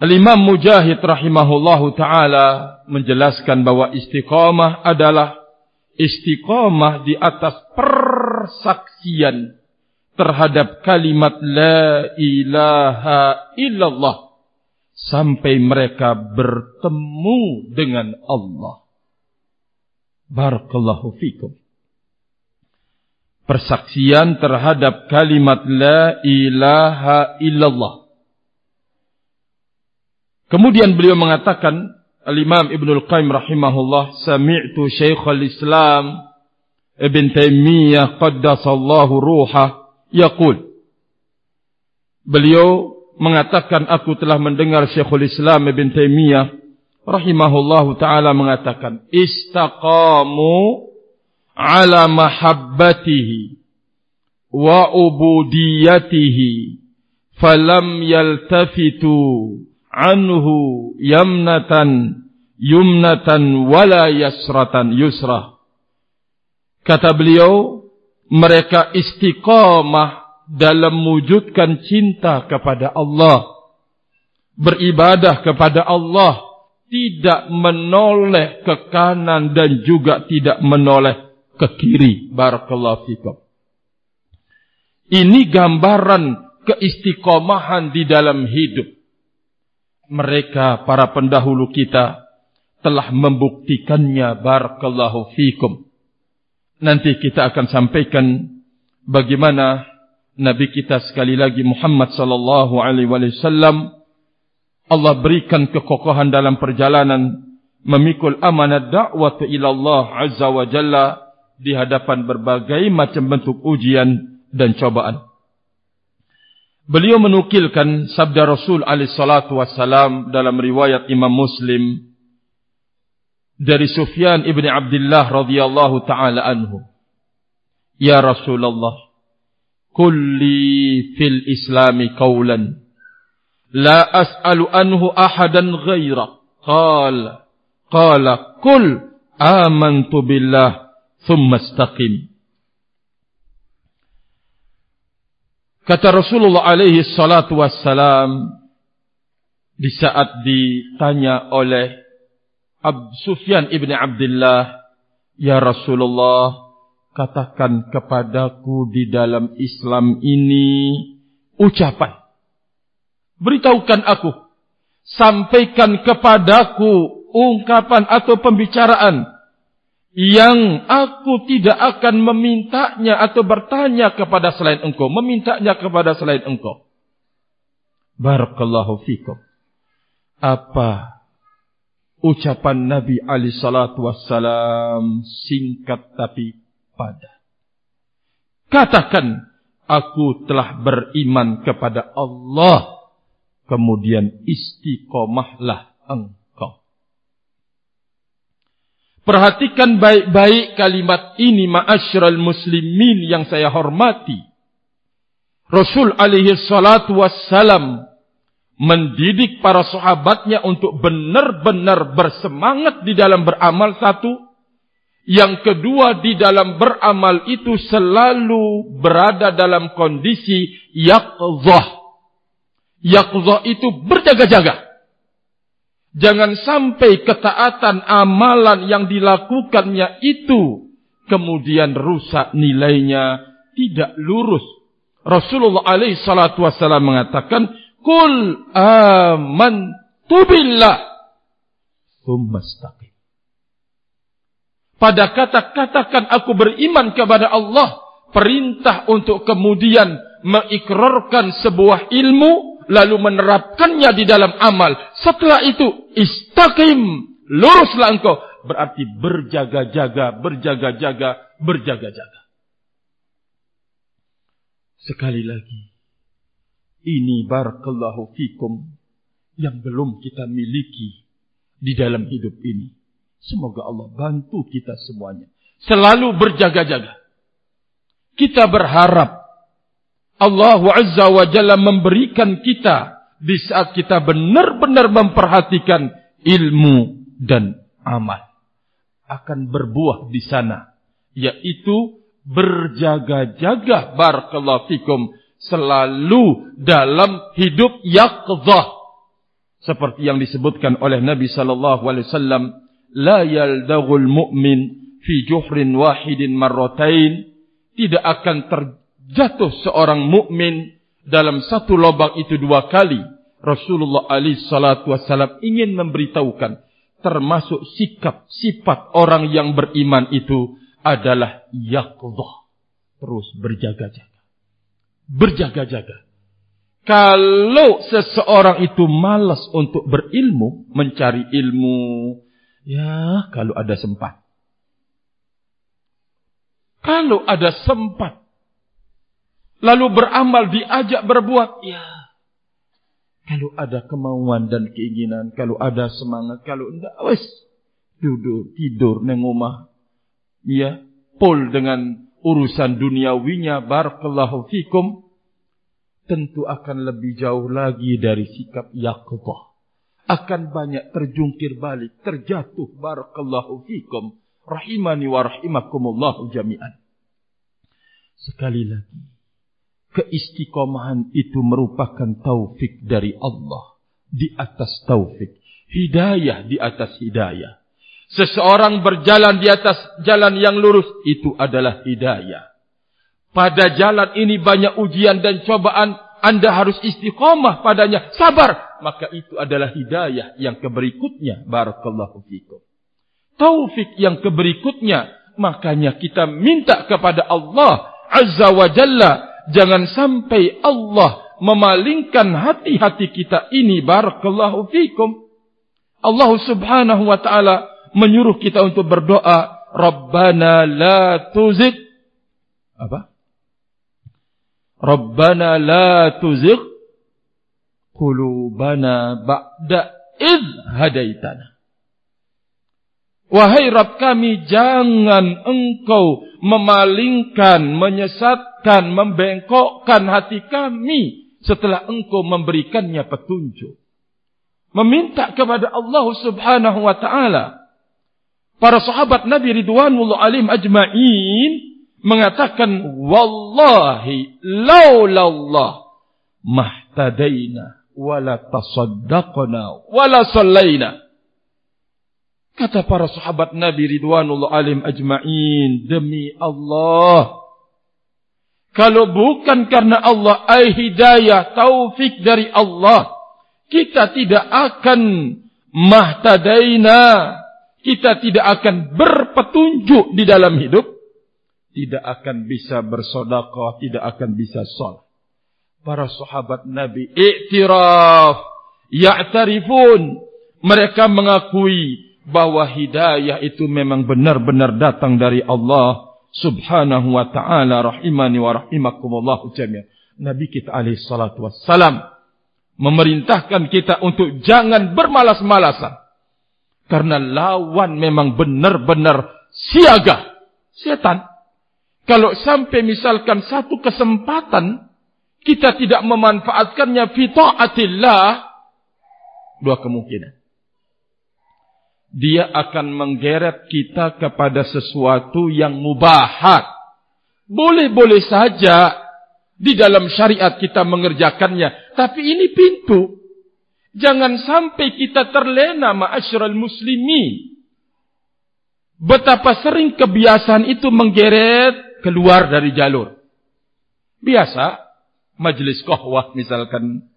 Al-Imam Mujahid rahimahullahu taala menjelaskan bahwa istiqamah adalah istiqamah di atas persaksian terhadap kalimat la ilaha illallah sampai mereka bertemu dengan Allah. Barakallahu fikum. Persaksian terhadap kalimat la ilaha illallah. Kemudian beliau mengatakan Al-Imam Ibn Al-Qaim rahimahullah Sami'tu Syekh Al-Islam Ibn Taymiyyah Qaddasallahu ruhah Yaqul. Beliau mengatakan Aku telah mendengar Syekh Al-Islam Ibn Taymiyyah Rahimahullah Ta'ala mengatakan Istaqamu Ala mahabbatihi Wa ubudiyatihi Falam yaltafitu anhu yamnatan yumnatan wala yasratan yusra kata beliau mereka istiqamah dalam mewujudkan cinta kepada Allah beribadah kepada Allah tidak menoleh ke kanan dan juga tidak menoleh ke kiri. Barakallahu fikum. Ini gambaran keistiqomahan di dalam hidup. Mereka para pendahulu kita telah membuktikannya. Barakallahu fikum nanti kita akan sampaikan bagaimana nabi kita sekali lagi Muhammad sallallahu alaihi wasallam Allah berikan kekokohan dalam perjalanan memikul amanat dakwah ila Allah azza wa jalla di hadapan berbagai macam bentuk ujian dan cobaan. Beliau menukilkan sabda Rasul alaihi salatu wasalam dalam riwayat Imam Muslim dari Sufyan ibn Abdullah radhiyallahu taala anhu. Ya Rasulullah, kulli fil Islam qawlan la as'alu anhu ahadan ghaira. Qala qala kul amantu billah thumma istaqim. Kata Rasulullah alaihi salatu wassalam di saat ditanya oleh Ab Sufyan ibn Abdullah, Ya Rasulullah, katakan kepadaku di dalam Islam ini ucapan. Beritahukan aku, sampaikan kepadaku ungkapan atau pembicaraan yang aku tidak akan memintanya atau bertanya kepada selain engkau, memintanya kepada selain engkau. Barakallahu fikum. Apa ucapan Nabi Ali Salatu Wassalam singkat tapi padat. Katakan, aku telah beriman kepada Allah. Kemudian istiqomahlah engkau. Perhatikan baik-baik kalimat ini ma'asyiral muslimin yang saya hormati. Rasul alaihi salatu wassalam mendidik para sahabatnya untuk benar-benar bersemangat di dalam beramal satu. Yang kedua di dalam beramal itu selalu berada dalam kondisi yaqzah. Yaqzah itu berjaga-jaga. Jangan sampai ketaatan amalan yang dilakukannya itu kemudian rusak nilainya, tidak lurus. Rasulullah alaihi salatu wasallam mengatakan, "Kul aman tubillah." Thummastaqim. Pada kata katakan aku beriman kepada Allah, perintah untuk kemudian mengikrarkan sebuah ilmu lalu menerapkannya di dalam amal. Setelah itu istaqim, luruslah engkau berarti berjaga-jaga, berjaga-jaga, berjaga-jaga. Sekali lagi, ini barakallahu fikum yang belum kita miliki di dalam hidup ini. Semoga Allah bantu kita semuanya. Selalu berjaga-jaga. Kita berharap Allah Azza wa Jalla memberikan kita di saat kita benar-benar memperhatikan ilmu dan amal. Akan berbuah di sana. Yaitu berjaga-jaga barakallahu fikum selalu dalam hidup yaqzah. Seperti yang disebutkan oleh Nabi sallallahu alaihi wasallam la yaldaghul mu'min fi juhrin wahidin marratain tidak akan terjatuh seorang mukmin dalam satu lubang itu dua kali. Rasulullah alaihi salatu wasallam ingin memberitahukan termasuk sikap sifat orang yang beriman itu adalah yaqdhah terus berjaga-jaga berjaga-jaga kalau seseorang itu malas untuk berilmu, mencari ilmu, ya kalau ada sempat. Kalau ada sempat. Lalu beramal diajak berbuat, ya. Kalau ada kemauan dan keinginan, kalau ada semangat, kalau tidak, wes duduk tidur neng rumah, ya, pol dengan urusan duniawinya, barakallahu fikum, tentu akan lebih jauh lagi dari sikap yaqdah. Akan banyak terjungkir balik, terjatuh. Barakallahu fikum. Rahimani wa rahimakumullahu jami'an. Sekali lagi. Keistiqomahan itu merupakan taufik dari Allah. Di atas taufik. Hidayah di atas hidayah. Seseorang berjalan di atas jalan yang lurus. Itu adalah hidayah pada jalan ini banyak ujian dan cobaan, anda harus istiqamah padanya, sabar. Maka itu adalah hidayah yang keberikutnya. Barakallahu fikum. Taufik yang keberikutnya. Makanya kita minta kepada Allah Azza wa Jalla. Jangan sampai Allah memalingkan hati-hati kita ini. Barakallahu fikum. Allah subhanahu wa ta'ala menyuruh kita untuk berdoa. Rabbana la tuzid. Apa? Rabbana la tuzigh qulubana ba'da id hadaitana. Wahai Rabb kami, jangan engkau memalingkan, menyesatkan, membengkokkan hati kami setelah engkau memberikannya petunjuk. Meminta kepada Allah subhanahu wa ta'ala. Para sahabat Nabi Ridwanullah alim ajma'in mengatakan wallahi laulallah mahtadaina wala tasaddaqna wala sallaina. Kata para sahabat nabi ridwanullah alim ajmain demi Allah kalau bukan karena Allah ai hidayah taufik dari Allah kita tidak akan mahtadaina kita tidak akan berpetunjuk di dalam hidup tidak akan bisa bersedekah, tidak akan bisa salat. Para sahabat Nabi iktiraf, ya'tarifun. Mereka mengakui bahwa hidayah itu memang benar-benar datang dari Allah subhanahu wa ta'ala rahimani wa rahimakumullahu jami'an. Nabi kita alaihi salatu wassalam memerintahkan kita untuk jangan bermalas-malasan. Karena lawan memang benar-benar siaga. Setan. Kalau sampai misalkan satu kesempatan kita tidak memanfaatkannya fi taatillah dua kemungkinan. Dia akan menggeret kita kepada sesuatu yang mubahat. Boleh-boleh saja di dalam syariat kita mengerjakannya. Tapi ini pintu. Jangan sampai kita terlena ma'asyiral muslimin. Betapa sering kebiasaan itu menggeret keluar dari jalur. Biasa, majlis kohwah misalkan,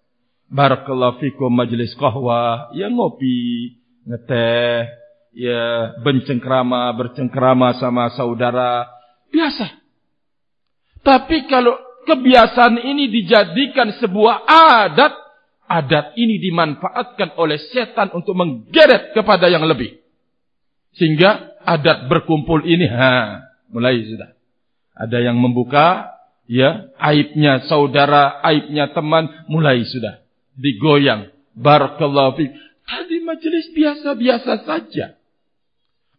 Barakallahu fikum majlis kohwah, ya ngopi, ngeteh, ya bercengkrama, bercengkrama sama saudara, biasa. Tapi kalau kebiasaan ini dijadikan sebuah adat, adat ini dimanfaatkan oleh setan untuk menggeret kepada yang lebih. Sehingga adat berkumpul ini, ha, mulai sudah. Ada yang membuka, ya, aibnya saudara, aibnya teman, mulai sudah. Digoyang. Barakallahu fiqh. Tadi majelis biasa-biasa saja.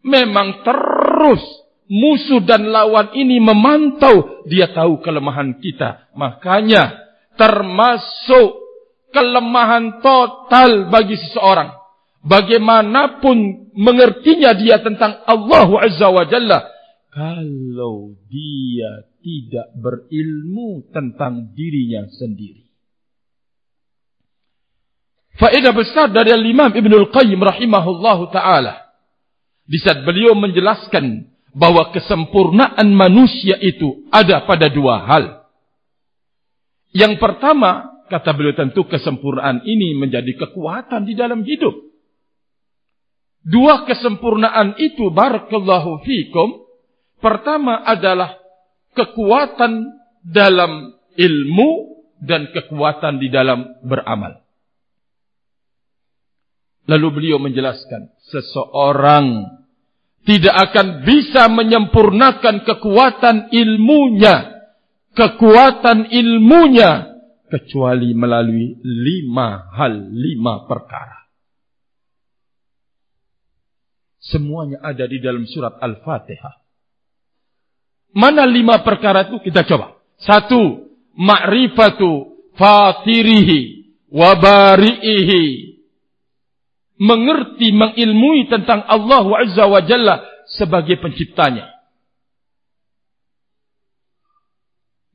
Memang terus musuh dan lawan ini memantau. Dia tahu kelemahan kita. Makanya termasuk kelemahan total bagi seseorang. Bagaimanapun mengertinya dia tentang Allah Azza wa Jalla. Kalau dia tidak berilmu tentang dirinya sendiri. Faedah besar dari Imam Ibn Al-Qayyim rahimahullahu ta'ala. Di saat beliau menjelaskan bahawa kesempurnaan manusia itu ada pada dua hal. Yang pertama, kata beliau tentu kesempurnaan ini menjadi kekuatan di dalam hidup. Dua kesempurnaan itu, barakallahu fikum. Pertama adalah kekuatan dalam ilmu dan kekuatan di dalam beramal. Lalu beliau menjelaskan, seseorang tidak akan bisa menyempurnakan kekuatan ilmunya, kekuatan ilmunya, kecuali melalui lima hal, lima perkara. Semuanya ada di dalam surat Al-Fatihah. Mana lima perkara itu? Kita coba. Satu, ma'rifatu fatirihi wabari'ihi mengerti, mengilmui tentang Allah Azza wa Jalla sebagai penciptanya.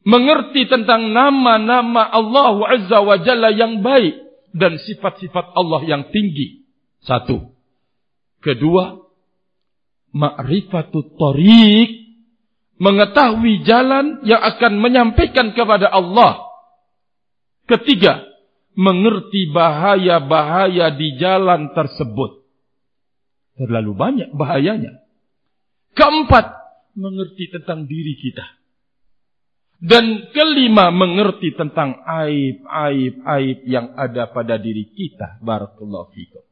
Mengerti tentang nama-nama Allah Azza wa Jalla yang baik dan sifat-sifat Allah yang tinggi. Satu. Kedua, ma'rifatut tariq mengetahui jalan yang akan menyampaikan kepada Allah. Ketiga, mengerti bahaya-bahaya di jalan tersebut. Terlalu banyak bahayanya. Keempat, mengerti tentang diri kita. Dan kelima, mengerti tentang aib-aib-aib yang ada pada diri kita. Barakallahu fikum.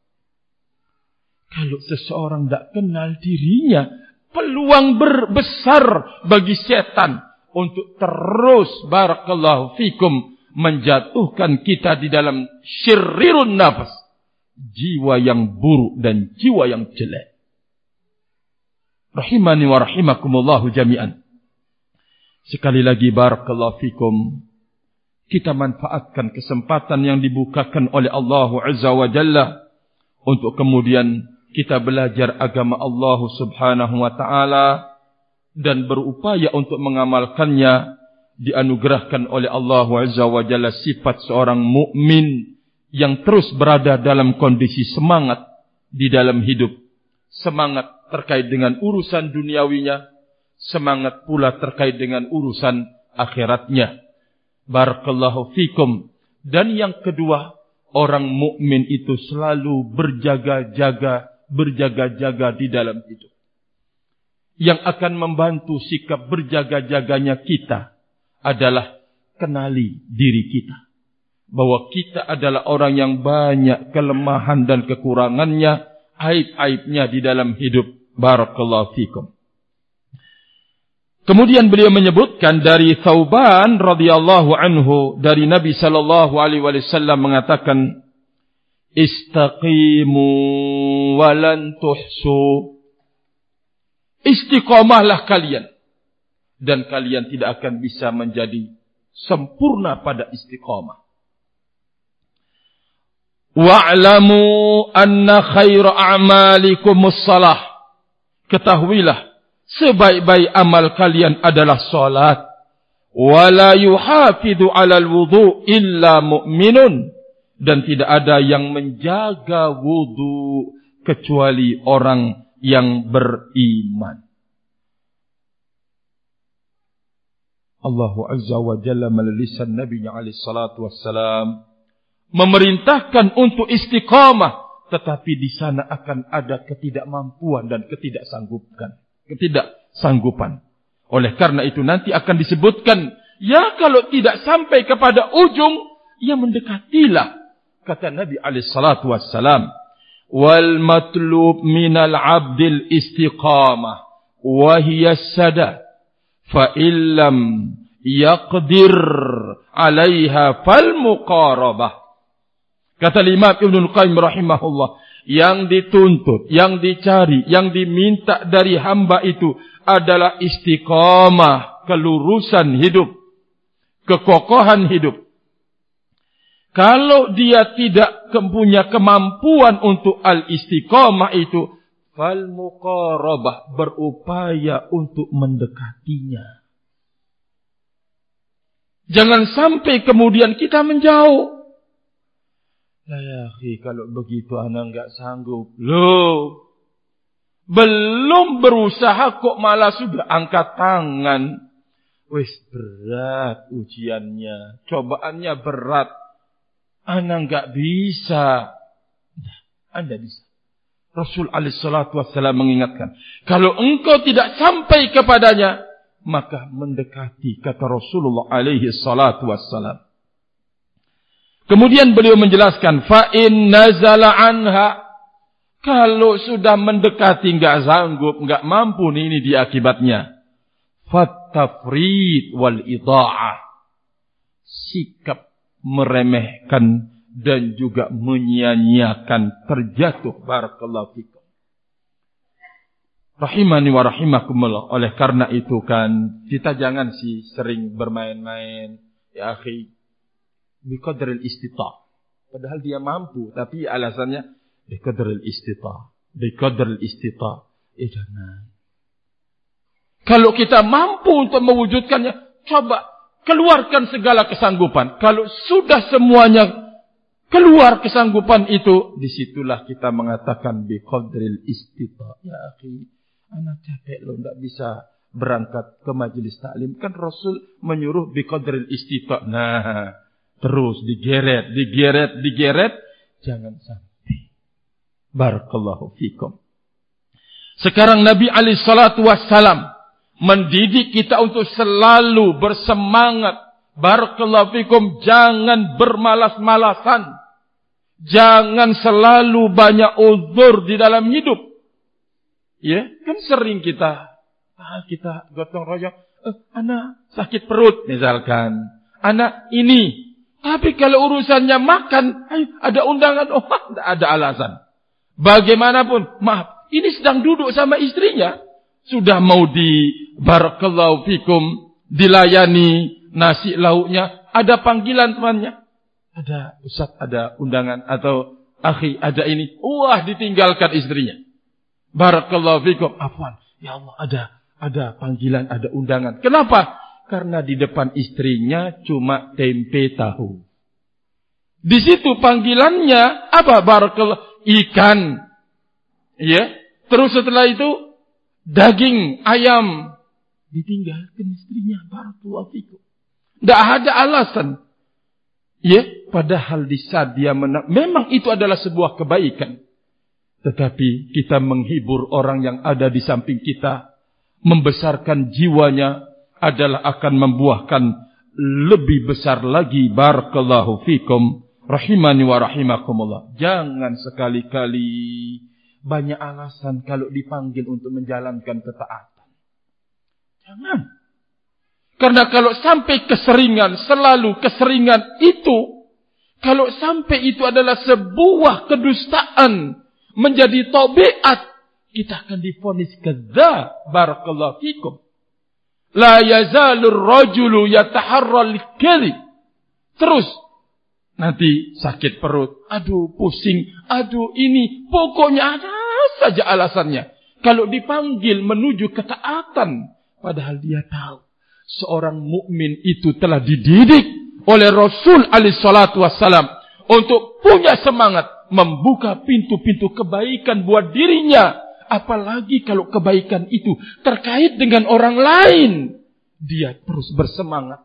Kalau seseorang tidak kenal dirinya, peluang berbesar bagi setan untuk terus barakallahu fikum menjatuhkan kita di dalam syirirun nafas. Jiwa yang buruk dan jiwa yang jelek. Rahimani wa rahimakumullahu jami'an. Sekali lagi barakallahu fikum. Kita manfaatkan kesempatan yang dibukakan oleh Allah Azza wa Jalla. Untuk kemudian kita belajar agama Allah subhanahu wa ta'ala. Dan berupaya untuk mengamalkannya dianugerahkan oleh Allah Azza wa Jalla sifat seorang mukmin yang terus berada dalam kondisi semangat di dalam hidup. Semangat terkait dengan urusan duniawinya, semangat pula terkait dengan urusan akhiratnya. Barakallahu fikum. Dan yang kedua, orang mukmin itu selalu berjaga-jaga, berjaga-jaga di dalam hidup. Yang akan membantu sikap berjaga-jaganya kita adalah kenali diri kita. Bahwa kita adalah orang yang banyak kelemahan dan kekurangannya, aib-aibnya di dalam hidup. Barakallahu fikum. Kemudian beliau menyebutkan dari Thauban radhiyallahu anhu dari Nabi sallallahu alaihi wasallam mengatakan istaqimu walan tuhsu istiqamahlah kalian dan kalian tidak akan bisa menjadi sempurna pada istiqamah. Wa'lamu anna khaira a'malikum salah. Ketahuilah sebaik-baik amal kalian adalah salat. Wa la yuhafidhu 'ala al-wudu' illa mu'minun dan tidak ada yang menjaga wudu kecuali orang yang beriman. Allah Azza wa Jalla melalui Nabi alaihi salatu wassalam memerintahkan untuk istiqamah tetapi di sana akan ada ketidakmampuan dan ketidaksanggupan. Ketidaksanggupan. Oleh karena itu nanti akan disebutkan, ya kalau tidak sampai kepada ujung, ya mendekatilah. Kata Nabi wassalam, wal matlub minal abdil istiqamah, wahiyya sadat, fa illam yaqdir alaiha fal muqarabah. Kata Imam Ibn Al-Qayyim rahimahullah. Yang dituntut, yang dicari, yang diminta dari hamba itu adalah istiqamah, kelurusan hidup. Kekokohan hidup. Kalau dia tidak punya kemampuan untuk al-istiqamah itu, fal muqarabah berupaya untuk mendekatinya. Jangan sampai kemudian kita menjauh. Ya, akhi, kalau begitu anak enggak sanggup. Loh. Belum berusaha kok malah sudah angkat tangan. Wis berat ujiannya. Cobaannya berat. Anak enggak bisa. Anda bisa. Rasul alaihissalatu wassalam mengingatkan. Kalau engkau tidak sampai kepadanya. Maka mendekati kata Rasulullah alaihissalatu wassalam. Kemudian beliau menjelaskan fa in nazala anha. Kalau sudah mendekati enggak sanggup enggak mampu nih ini dia akibatnya. Fatafrid wal idaah. Sikap meremehkan dan juga menyia-nyiakan terjatuh. Barakallahu fikum. Rahimani wa rahimakumullah. Oleh karena itu kan kita jangan sih sering bermain-main. Ya akhi biqadril istita. Padahal dia mampu, tapi alasannya biqadril istita. Biqadril istita. Eh jangan. Kalau kita mampu untuk mewujudkannya, coba keluarkan segala kesanggupan. Kalau sudah semuanya keluar kesanggupan itu, disitulah kita mengatakan biqadril istita. Ya akhi, anak capek loh, tidak bisa berangkat ke majlis taklim. Kan Rasul menyuruh biqadril istita. Nah, terus digeret, digeret, digeret, jangan sampai. Barakallahu fikum. Sekarang Nabi Ali Shallallahu Wasallam mendidik kita untuk selalu bersemangat. Barakallahu fikum, jangan bermalas-malasan. Jangan selalu banyak uzur di dalam hidup. Ya, kan sering kita ah, kita gotong royong, eh, anak sakit perut misalkan. Anak ini tapi kalau urusannya makan, ada undangan, oh, tidak ada alasan. Bagaimanapun, maaf, ini sedang duduk sama istrinya. Sudah mau di barakallahu fikum, dilayani nasi lauknya, ada panggilan temannya. Ada Ustaz, ada undangan, atau akhi, ada ini. Wah, ditinggalkan istrinya. Barakallahu fikum, afwan. Ya Allah, ada ada panggilan, ada undangan. Kenapa? Karena di depan istrinya cuma tempe tahu. Di situ panggilannya apa? Barakallah ikan. Ya. Terus setelah itu daging ayam ditinggalkan istrinya. Barakallah fikum. Tidak ada alasan. Ya, padahal di saat dia menang, memang itu adalah sebuah kebaikan. Tetapi kita menghibur orang yang ada di samping kita, membesarkan jiwanya, adalah akan membuahkan lebih besar lagi. Barakallahu fikum. Rahimani wa rahimakumullah. Jangan sekali-kali banyak alasan kalau dipanggil untuk menjalankan ketaatan. Jangan. Karena kalau sampai keseringan selalu keseringan itu kalau sampai itu adalah sebuah kedustaan menjadi tabiat kita akan difonis kedza barakallahu fikum La yazalur rajulu yataharral kadhib. Terus. Nanti sakit perut, aduh pusing, aduh ini, pokoknya ada saja alasannya. Kalau dipanggil menuju ketaatan, padahal dia tahu seorang mukmin itu telah dididik oleh Rasul alaihi salatu wasalam untuk punya semangat membuka pintu-pintu kebaikan buat dirinya Apalagi kalau kebaikan itu terkait dengan orang lain. Dia terus bersemangat.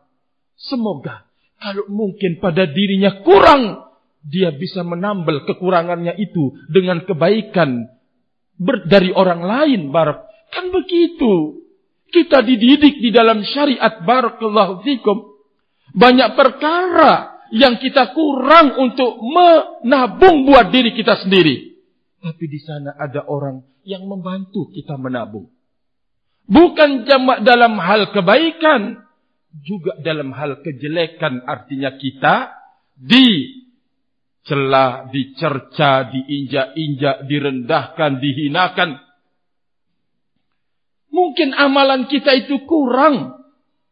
Semoga kalau mungkin pada dirinya kurang. dia bisa menambal kekurangannya itu dengan kebaikan dari orang lain barak kan begitu kita dididik di dalam syariat barakallahu fikum banyak perkara yang kita kurang untuk menabung buat diri kita sendiri tapi di sana ada orang yang membantu kita menabung bukan cuma dalam hal kebaikan juga dalam hal kejelekan artinya kita di celah, dicerca, diinjak-injak, direndahkan, dihinakan. Mungkin amalan kita itu kurang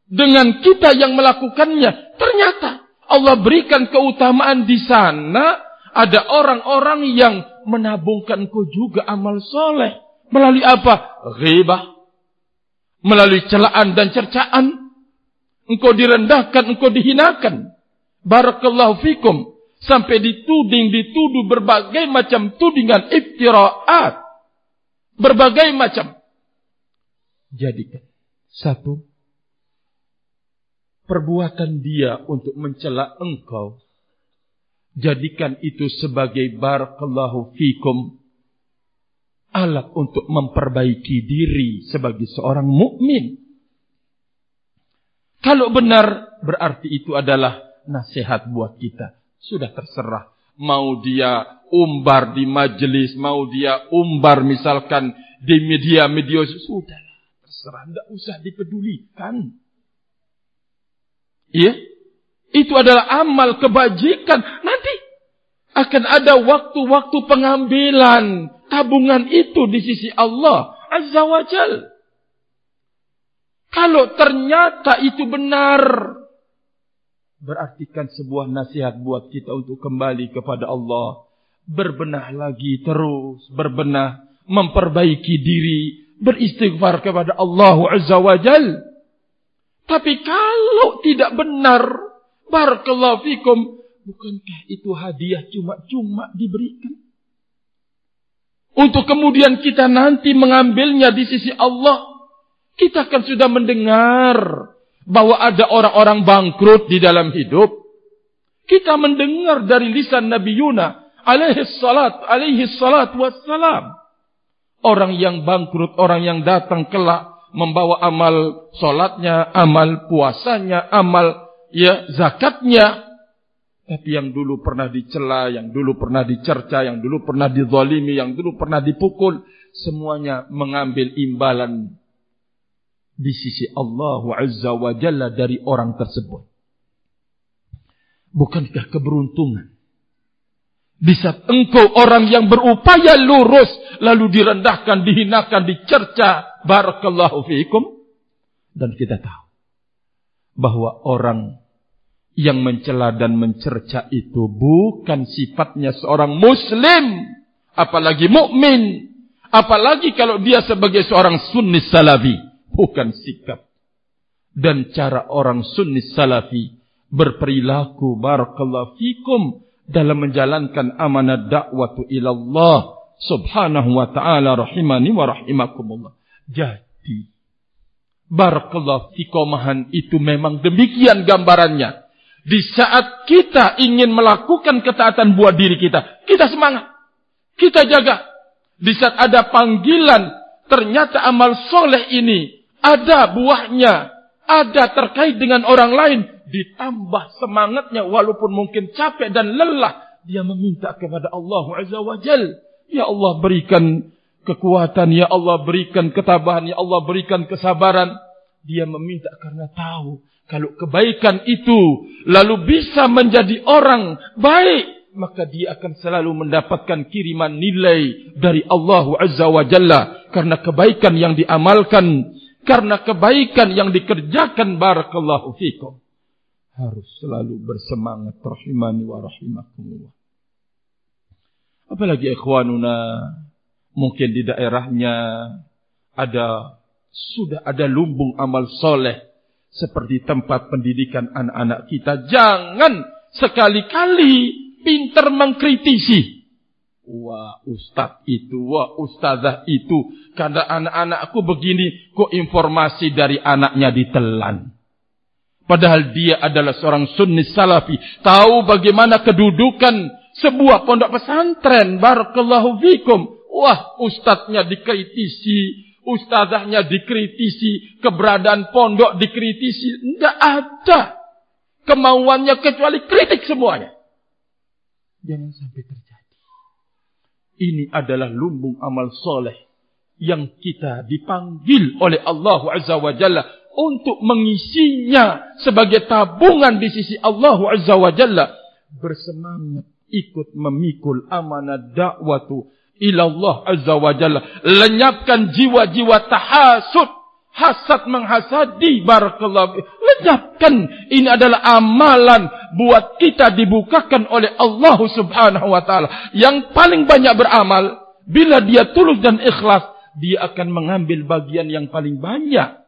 dengan kita yang melakukannya. Ternyata Allah berikan keutamaan di sana ada orang-orang yang menabungkan kau juga amal soleh. Melalui apa? Ghibah. Melalui celaan dan cercaan. Engkau direndahkan, engkau dihinakan. Barakallahu fikum sampai dituding dituduh berbagai macam tudingan iftiraat berbagai macam jadikan satu perbuatan dia untuk mencela engkau jadikan itu sebagai barakallahu fikum alat untuk memperbaiki diri sebagai seorang mukmin kalau benar berarti itu adalah nasihat buat kita sudah terserah. Mau dia umbar di majelis, mau dia umbar misalkan di media-media, sudah terserah. Tidak usah dipedulikan. Iya? Itu adalah amal kebajikan. Nanti akan ada waktu-waktu pengambilan tabungan itu di sisi Allah Azza wa Jal. Kalau ternyata itu benar, berartikan sebuah nasihat buat kita untuk kembali kepada Allah. Berbenah lagi terus, berbenah, memperbaiki diri, beristighfar kepada Allah Azza wa Jal. Tapi kalau tidak benar, Barakallahu fikum, bukankah itu hadiah cuma-cuma diberikan? Untuk kemudian kita nanti mengambilnya di sisi Allah, kita kan sudah mendengar bahwa ada orang-orang bangkrut di dalam hidup. Kita mendengar dari lisan Nabi Yuna alaihi salat alaihi salat wassalam. Orang yang bangkrut, orang yang datang kelak membawa amal solatnya, amal puasanya, amal ya zakatnya. Tapi yang dulu pernah dicela, yang dulu pernah dicerca, yang dulu pernah dizalimi, yang dulu pernah dipukul. Semuanya mengambil imbalan di sisi Allah Azza wa Jalla dari orang tersebut. Bukankah keberuntungan? Bisa engkau orang yang berupaya lurus lalu direndahkan, dihinakan, dicerca. Barakallahu fiikum. Dan kita tahu bahwa orang yang mencela dan mencerca itu bukan sifatnya seorang muslim, apalagi mukmin, apalagi kalau dia sebagai seorang sunni salafi bukan sikap. Dan cara orang sunni salafi berperilaku barakallahu fikum dalam menjalankan amanah dakwah ila subhanahu wa ta'ala rahimani wa rahimakumullah. Jadi barakallahu fikumahan itu memang demikian gambarannya di saat kita ingin melakukan ketaatan buat diri kita kita semangat kita jaga di saat ada panggilan ternyata amal soleh ini ada buahnya, ada terkait dengan orang lain, ditambah semangatnya walaupun mungkin capek dan lelah, dia meminta kepada Allah Azza wa Jal. Ya Allah berikan kekuatan, Ya Allah berikan ketabahan, Ya Allah berikan kesabaran. Dia meminta karena tahu kalau kebaikan itu lalu bisa menjadi orang baik, maka dia akan selalu mendapatkan kiriman nilai dari Allah Azza wa Jalla. Karena kebaikan yang diamalkan karena kebaikan yang dikerjakan barakallahu fikum. Harus selalu bersemangat rahimani wa rahimakumullah. Apalagi ikhwanuna mungkin di daerahnya ada sudah ada lumbung amal soleh seperti tempat pendidikan anak-anak kita jangan sekali-kali pintar mengkritisi Wah ustaz itu, wah ustazah itu. Karena anak-anakku begini, kok informasi dari anaknya ditelan. Padahal dia adalah seorang sunni salafi. Tahu bagaimana kedudukan sebuah pondok pesantren. Barakallahu fikum. Wah, ustadznya dikritisi. Ustazahnya dikritisi. Keberadaan pondok dikritisi. Tidak ada kemauannya kecuali kritik semuanya. Jangan sampai terjadi. Ini adalah lumbung amal soleh yang kita dipanggil oleh Allah Azza wa Jalla untuk mengisinya sebagai tabungan di sisi Allah Azza wa Jalla bersemangat ikut memikul amanah dakwatu ila Allah Azza wa Jalla. Lenyapkan jiwa-jiwa tahasud. Hasad menghasadi. Barakallahu lenyapkan. Ini adalah amalan buat kita dibukakan oleh Allah Subhanahu wa taala. Yang paling banyak beramal bila dia tulus dan ikhlas dia akan mengambil bagian yang paling banyak.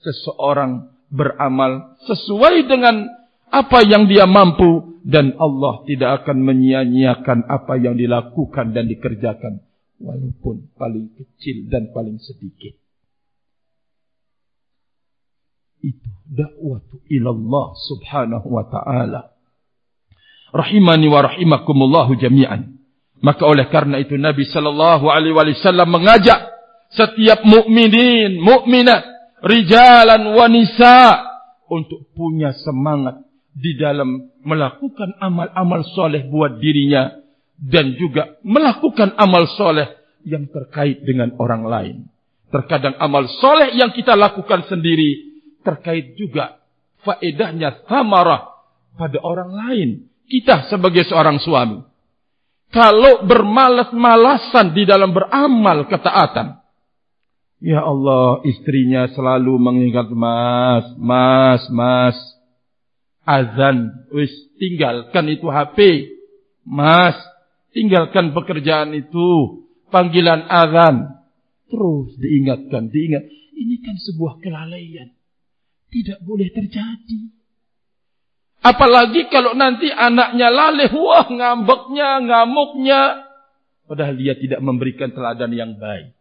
Seseorang beramal sesuai dengan apa yang dia mampu dan Allah tidak akan menyia-nyiakan apa yang dilakukan dan dikerjakan walaupun paling kecil dan paling sedikit itu dakwah ilallah subhanahu wa ta'ala. Rahimani wa rahimakumullahu jami'an. Maka oleh karena itu Nabi sallallahu alaihi wasallam mengajak setiap mukminin, mukminat, rijalan wa nisa untuk punya semangat di dalam melakukan amal-amal soleh buat dirinya dan juga melakukan amal soleh yang terkait dengan orang lain. Terkadang amal soleh yang kita lakukan sendiri terkait juga faedahnya samarah pada orang lain. Kita sebagai seorang suami. Kalau bermalas-malasan di dalam beramal ketaatan. Ya Allah, istrinya selalu mengingat mas, mas, mas. Azan, wis tinggalkan itu HP. Mas, tinggalkan pekerjaan itu. Panggilan azan. Terus diingatkan, diingat. Ini kan sebuah kelalaian tidak boleh terjadi. Apalagi kalau nanti anaknya laleh, wah ngambeknya, ngamuknya. Padahal dia tidak memberikan teladan yang baik.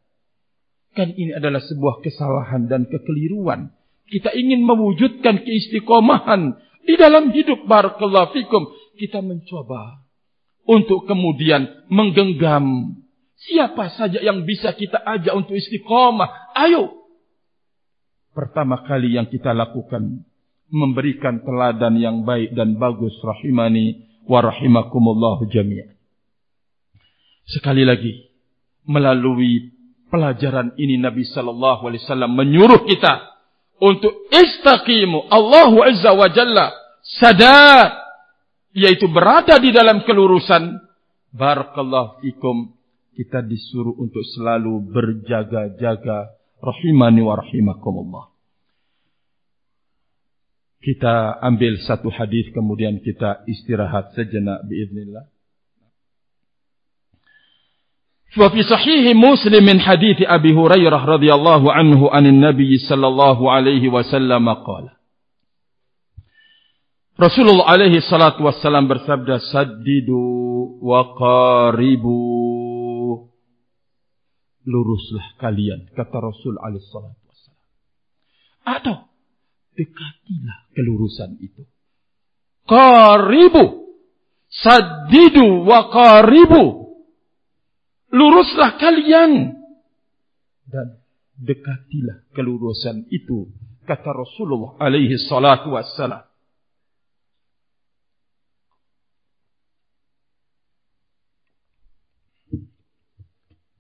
Kan ini adalah sebuah kesalahan dan kekeliruan. Kita ingin mewujudkan keistiqomahan di dalam hidup barakallahu fikum. Kita mencoba untuk kemudian menggenggam siapa saja yang bisa kita ajak untuk istiqomah. Ayo pertama kali yang kita lakukan memberikan teladan yang baik dan bagus rahimani wa rahimakumullah jami'an. Sekali lagi melalui pelajaran ini Nabi sallallahu alaihi wasallam menyuruh kita untuk istaqimu Allah azza wa jalla sadar yaitu berada di dalam kelurusan barakallahu fikum kita disuruh untuk selalu berjaga-jaga rahimani wa rahimakumullah. Kita ambil satu hadis kemudian kita istirahat sejenak biiznillah. وفي صحيح مسلم من حديث أبي هريرة رضي الله عنه عن النبي صلى الله عليه وسلم قال رسول الله عليه الصلاة والسلام bersabda سددوا وقاربوا luruslah kalian kata Rasul alaihi salatu wasallam atau dekatilah kelurusan itu qaribu saddidu wa qaribu luruslah kalian. Dan dekatilah kelurusan itu kata Rasulullah alaihi salatu wasallam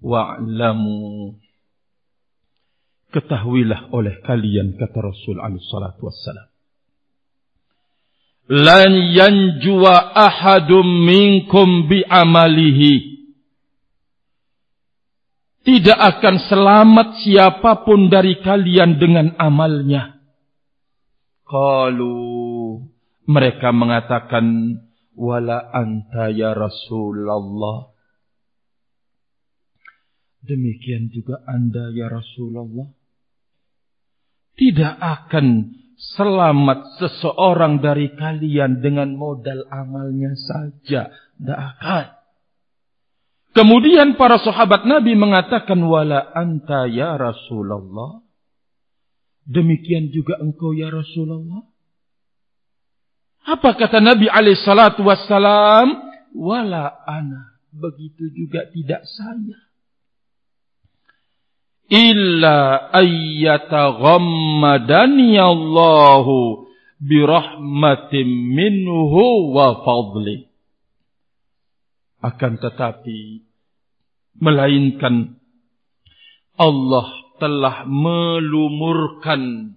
wa'lamu. Ketahuilah oleh kalian kata Rasul alaihi salatu wassalam. Lan yanjua ahadum minkum bi amalihi tidak akan selamat siapapun dari kalian dengan amalnya qalu mereka mengatakan wala anta ya rasulullah Demikian juga anda ya Rasulullah. Tidak akan selamat seseorang dari kalian dengan modal amalnya saja. Tidak akan. Kemudian para sahabat Nabi mengatakan wala anta ya Rasulullah. Demikian juga engkau ya Rasulullah. Apa kata Nabi alaihi salatu wassalam? wala ana. Begitu juga tidak saya. Illa ayyata ghammadani Allahu birahmatim minhu wa fadli. Akan tetapi, melainkan Allah telah melumurkan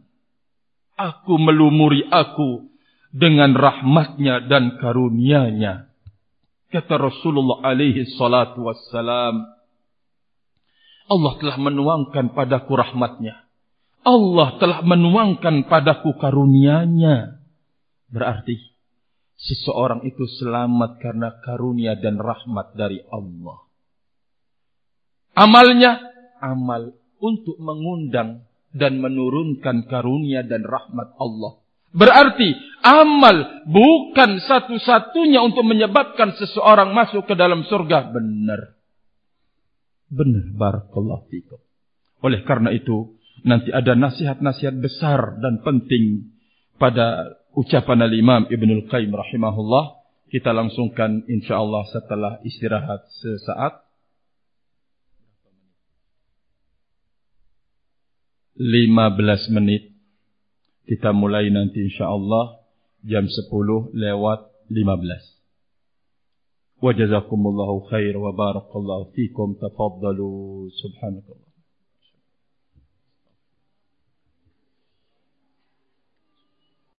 aku melumuri aku dengan rahmatnya dan karunia-Nya. Kata Rasulullah alaihi salatu wassalam, Allah telah menuangkan padaku rahmatnya. Allah telah menuangkan padaku karunia-Nya. Berarti, seseorang itu selamat karena karunia dan rahmat dari Allah. Amalnya, amal untuk mengundang dan menurunkan karunia dan rahmat Allah. Berarti amal bukan satu-satunya untuk menyebabkan seseorang masuk ke dalam surga. Benar. Benar. Barakallahu fikum. Oleh karena itu, nanti ada nasihat-nasihat besar dan penting pada ucapan al-imam Ibn al-Qayyim rahimahullah. Kita langsungkan insyaAllah setelah istirahat sesaat. 15 menit. Kita mulai nanti insyaAllah jam 10 lewat 15. Wa jazakumullahu khair wa barakallahu fikum tafaddalu subhanakallah.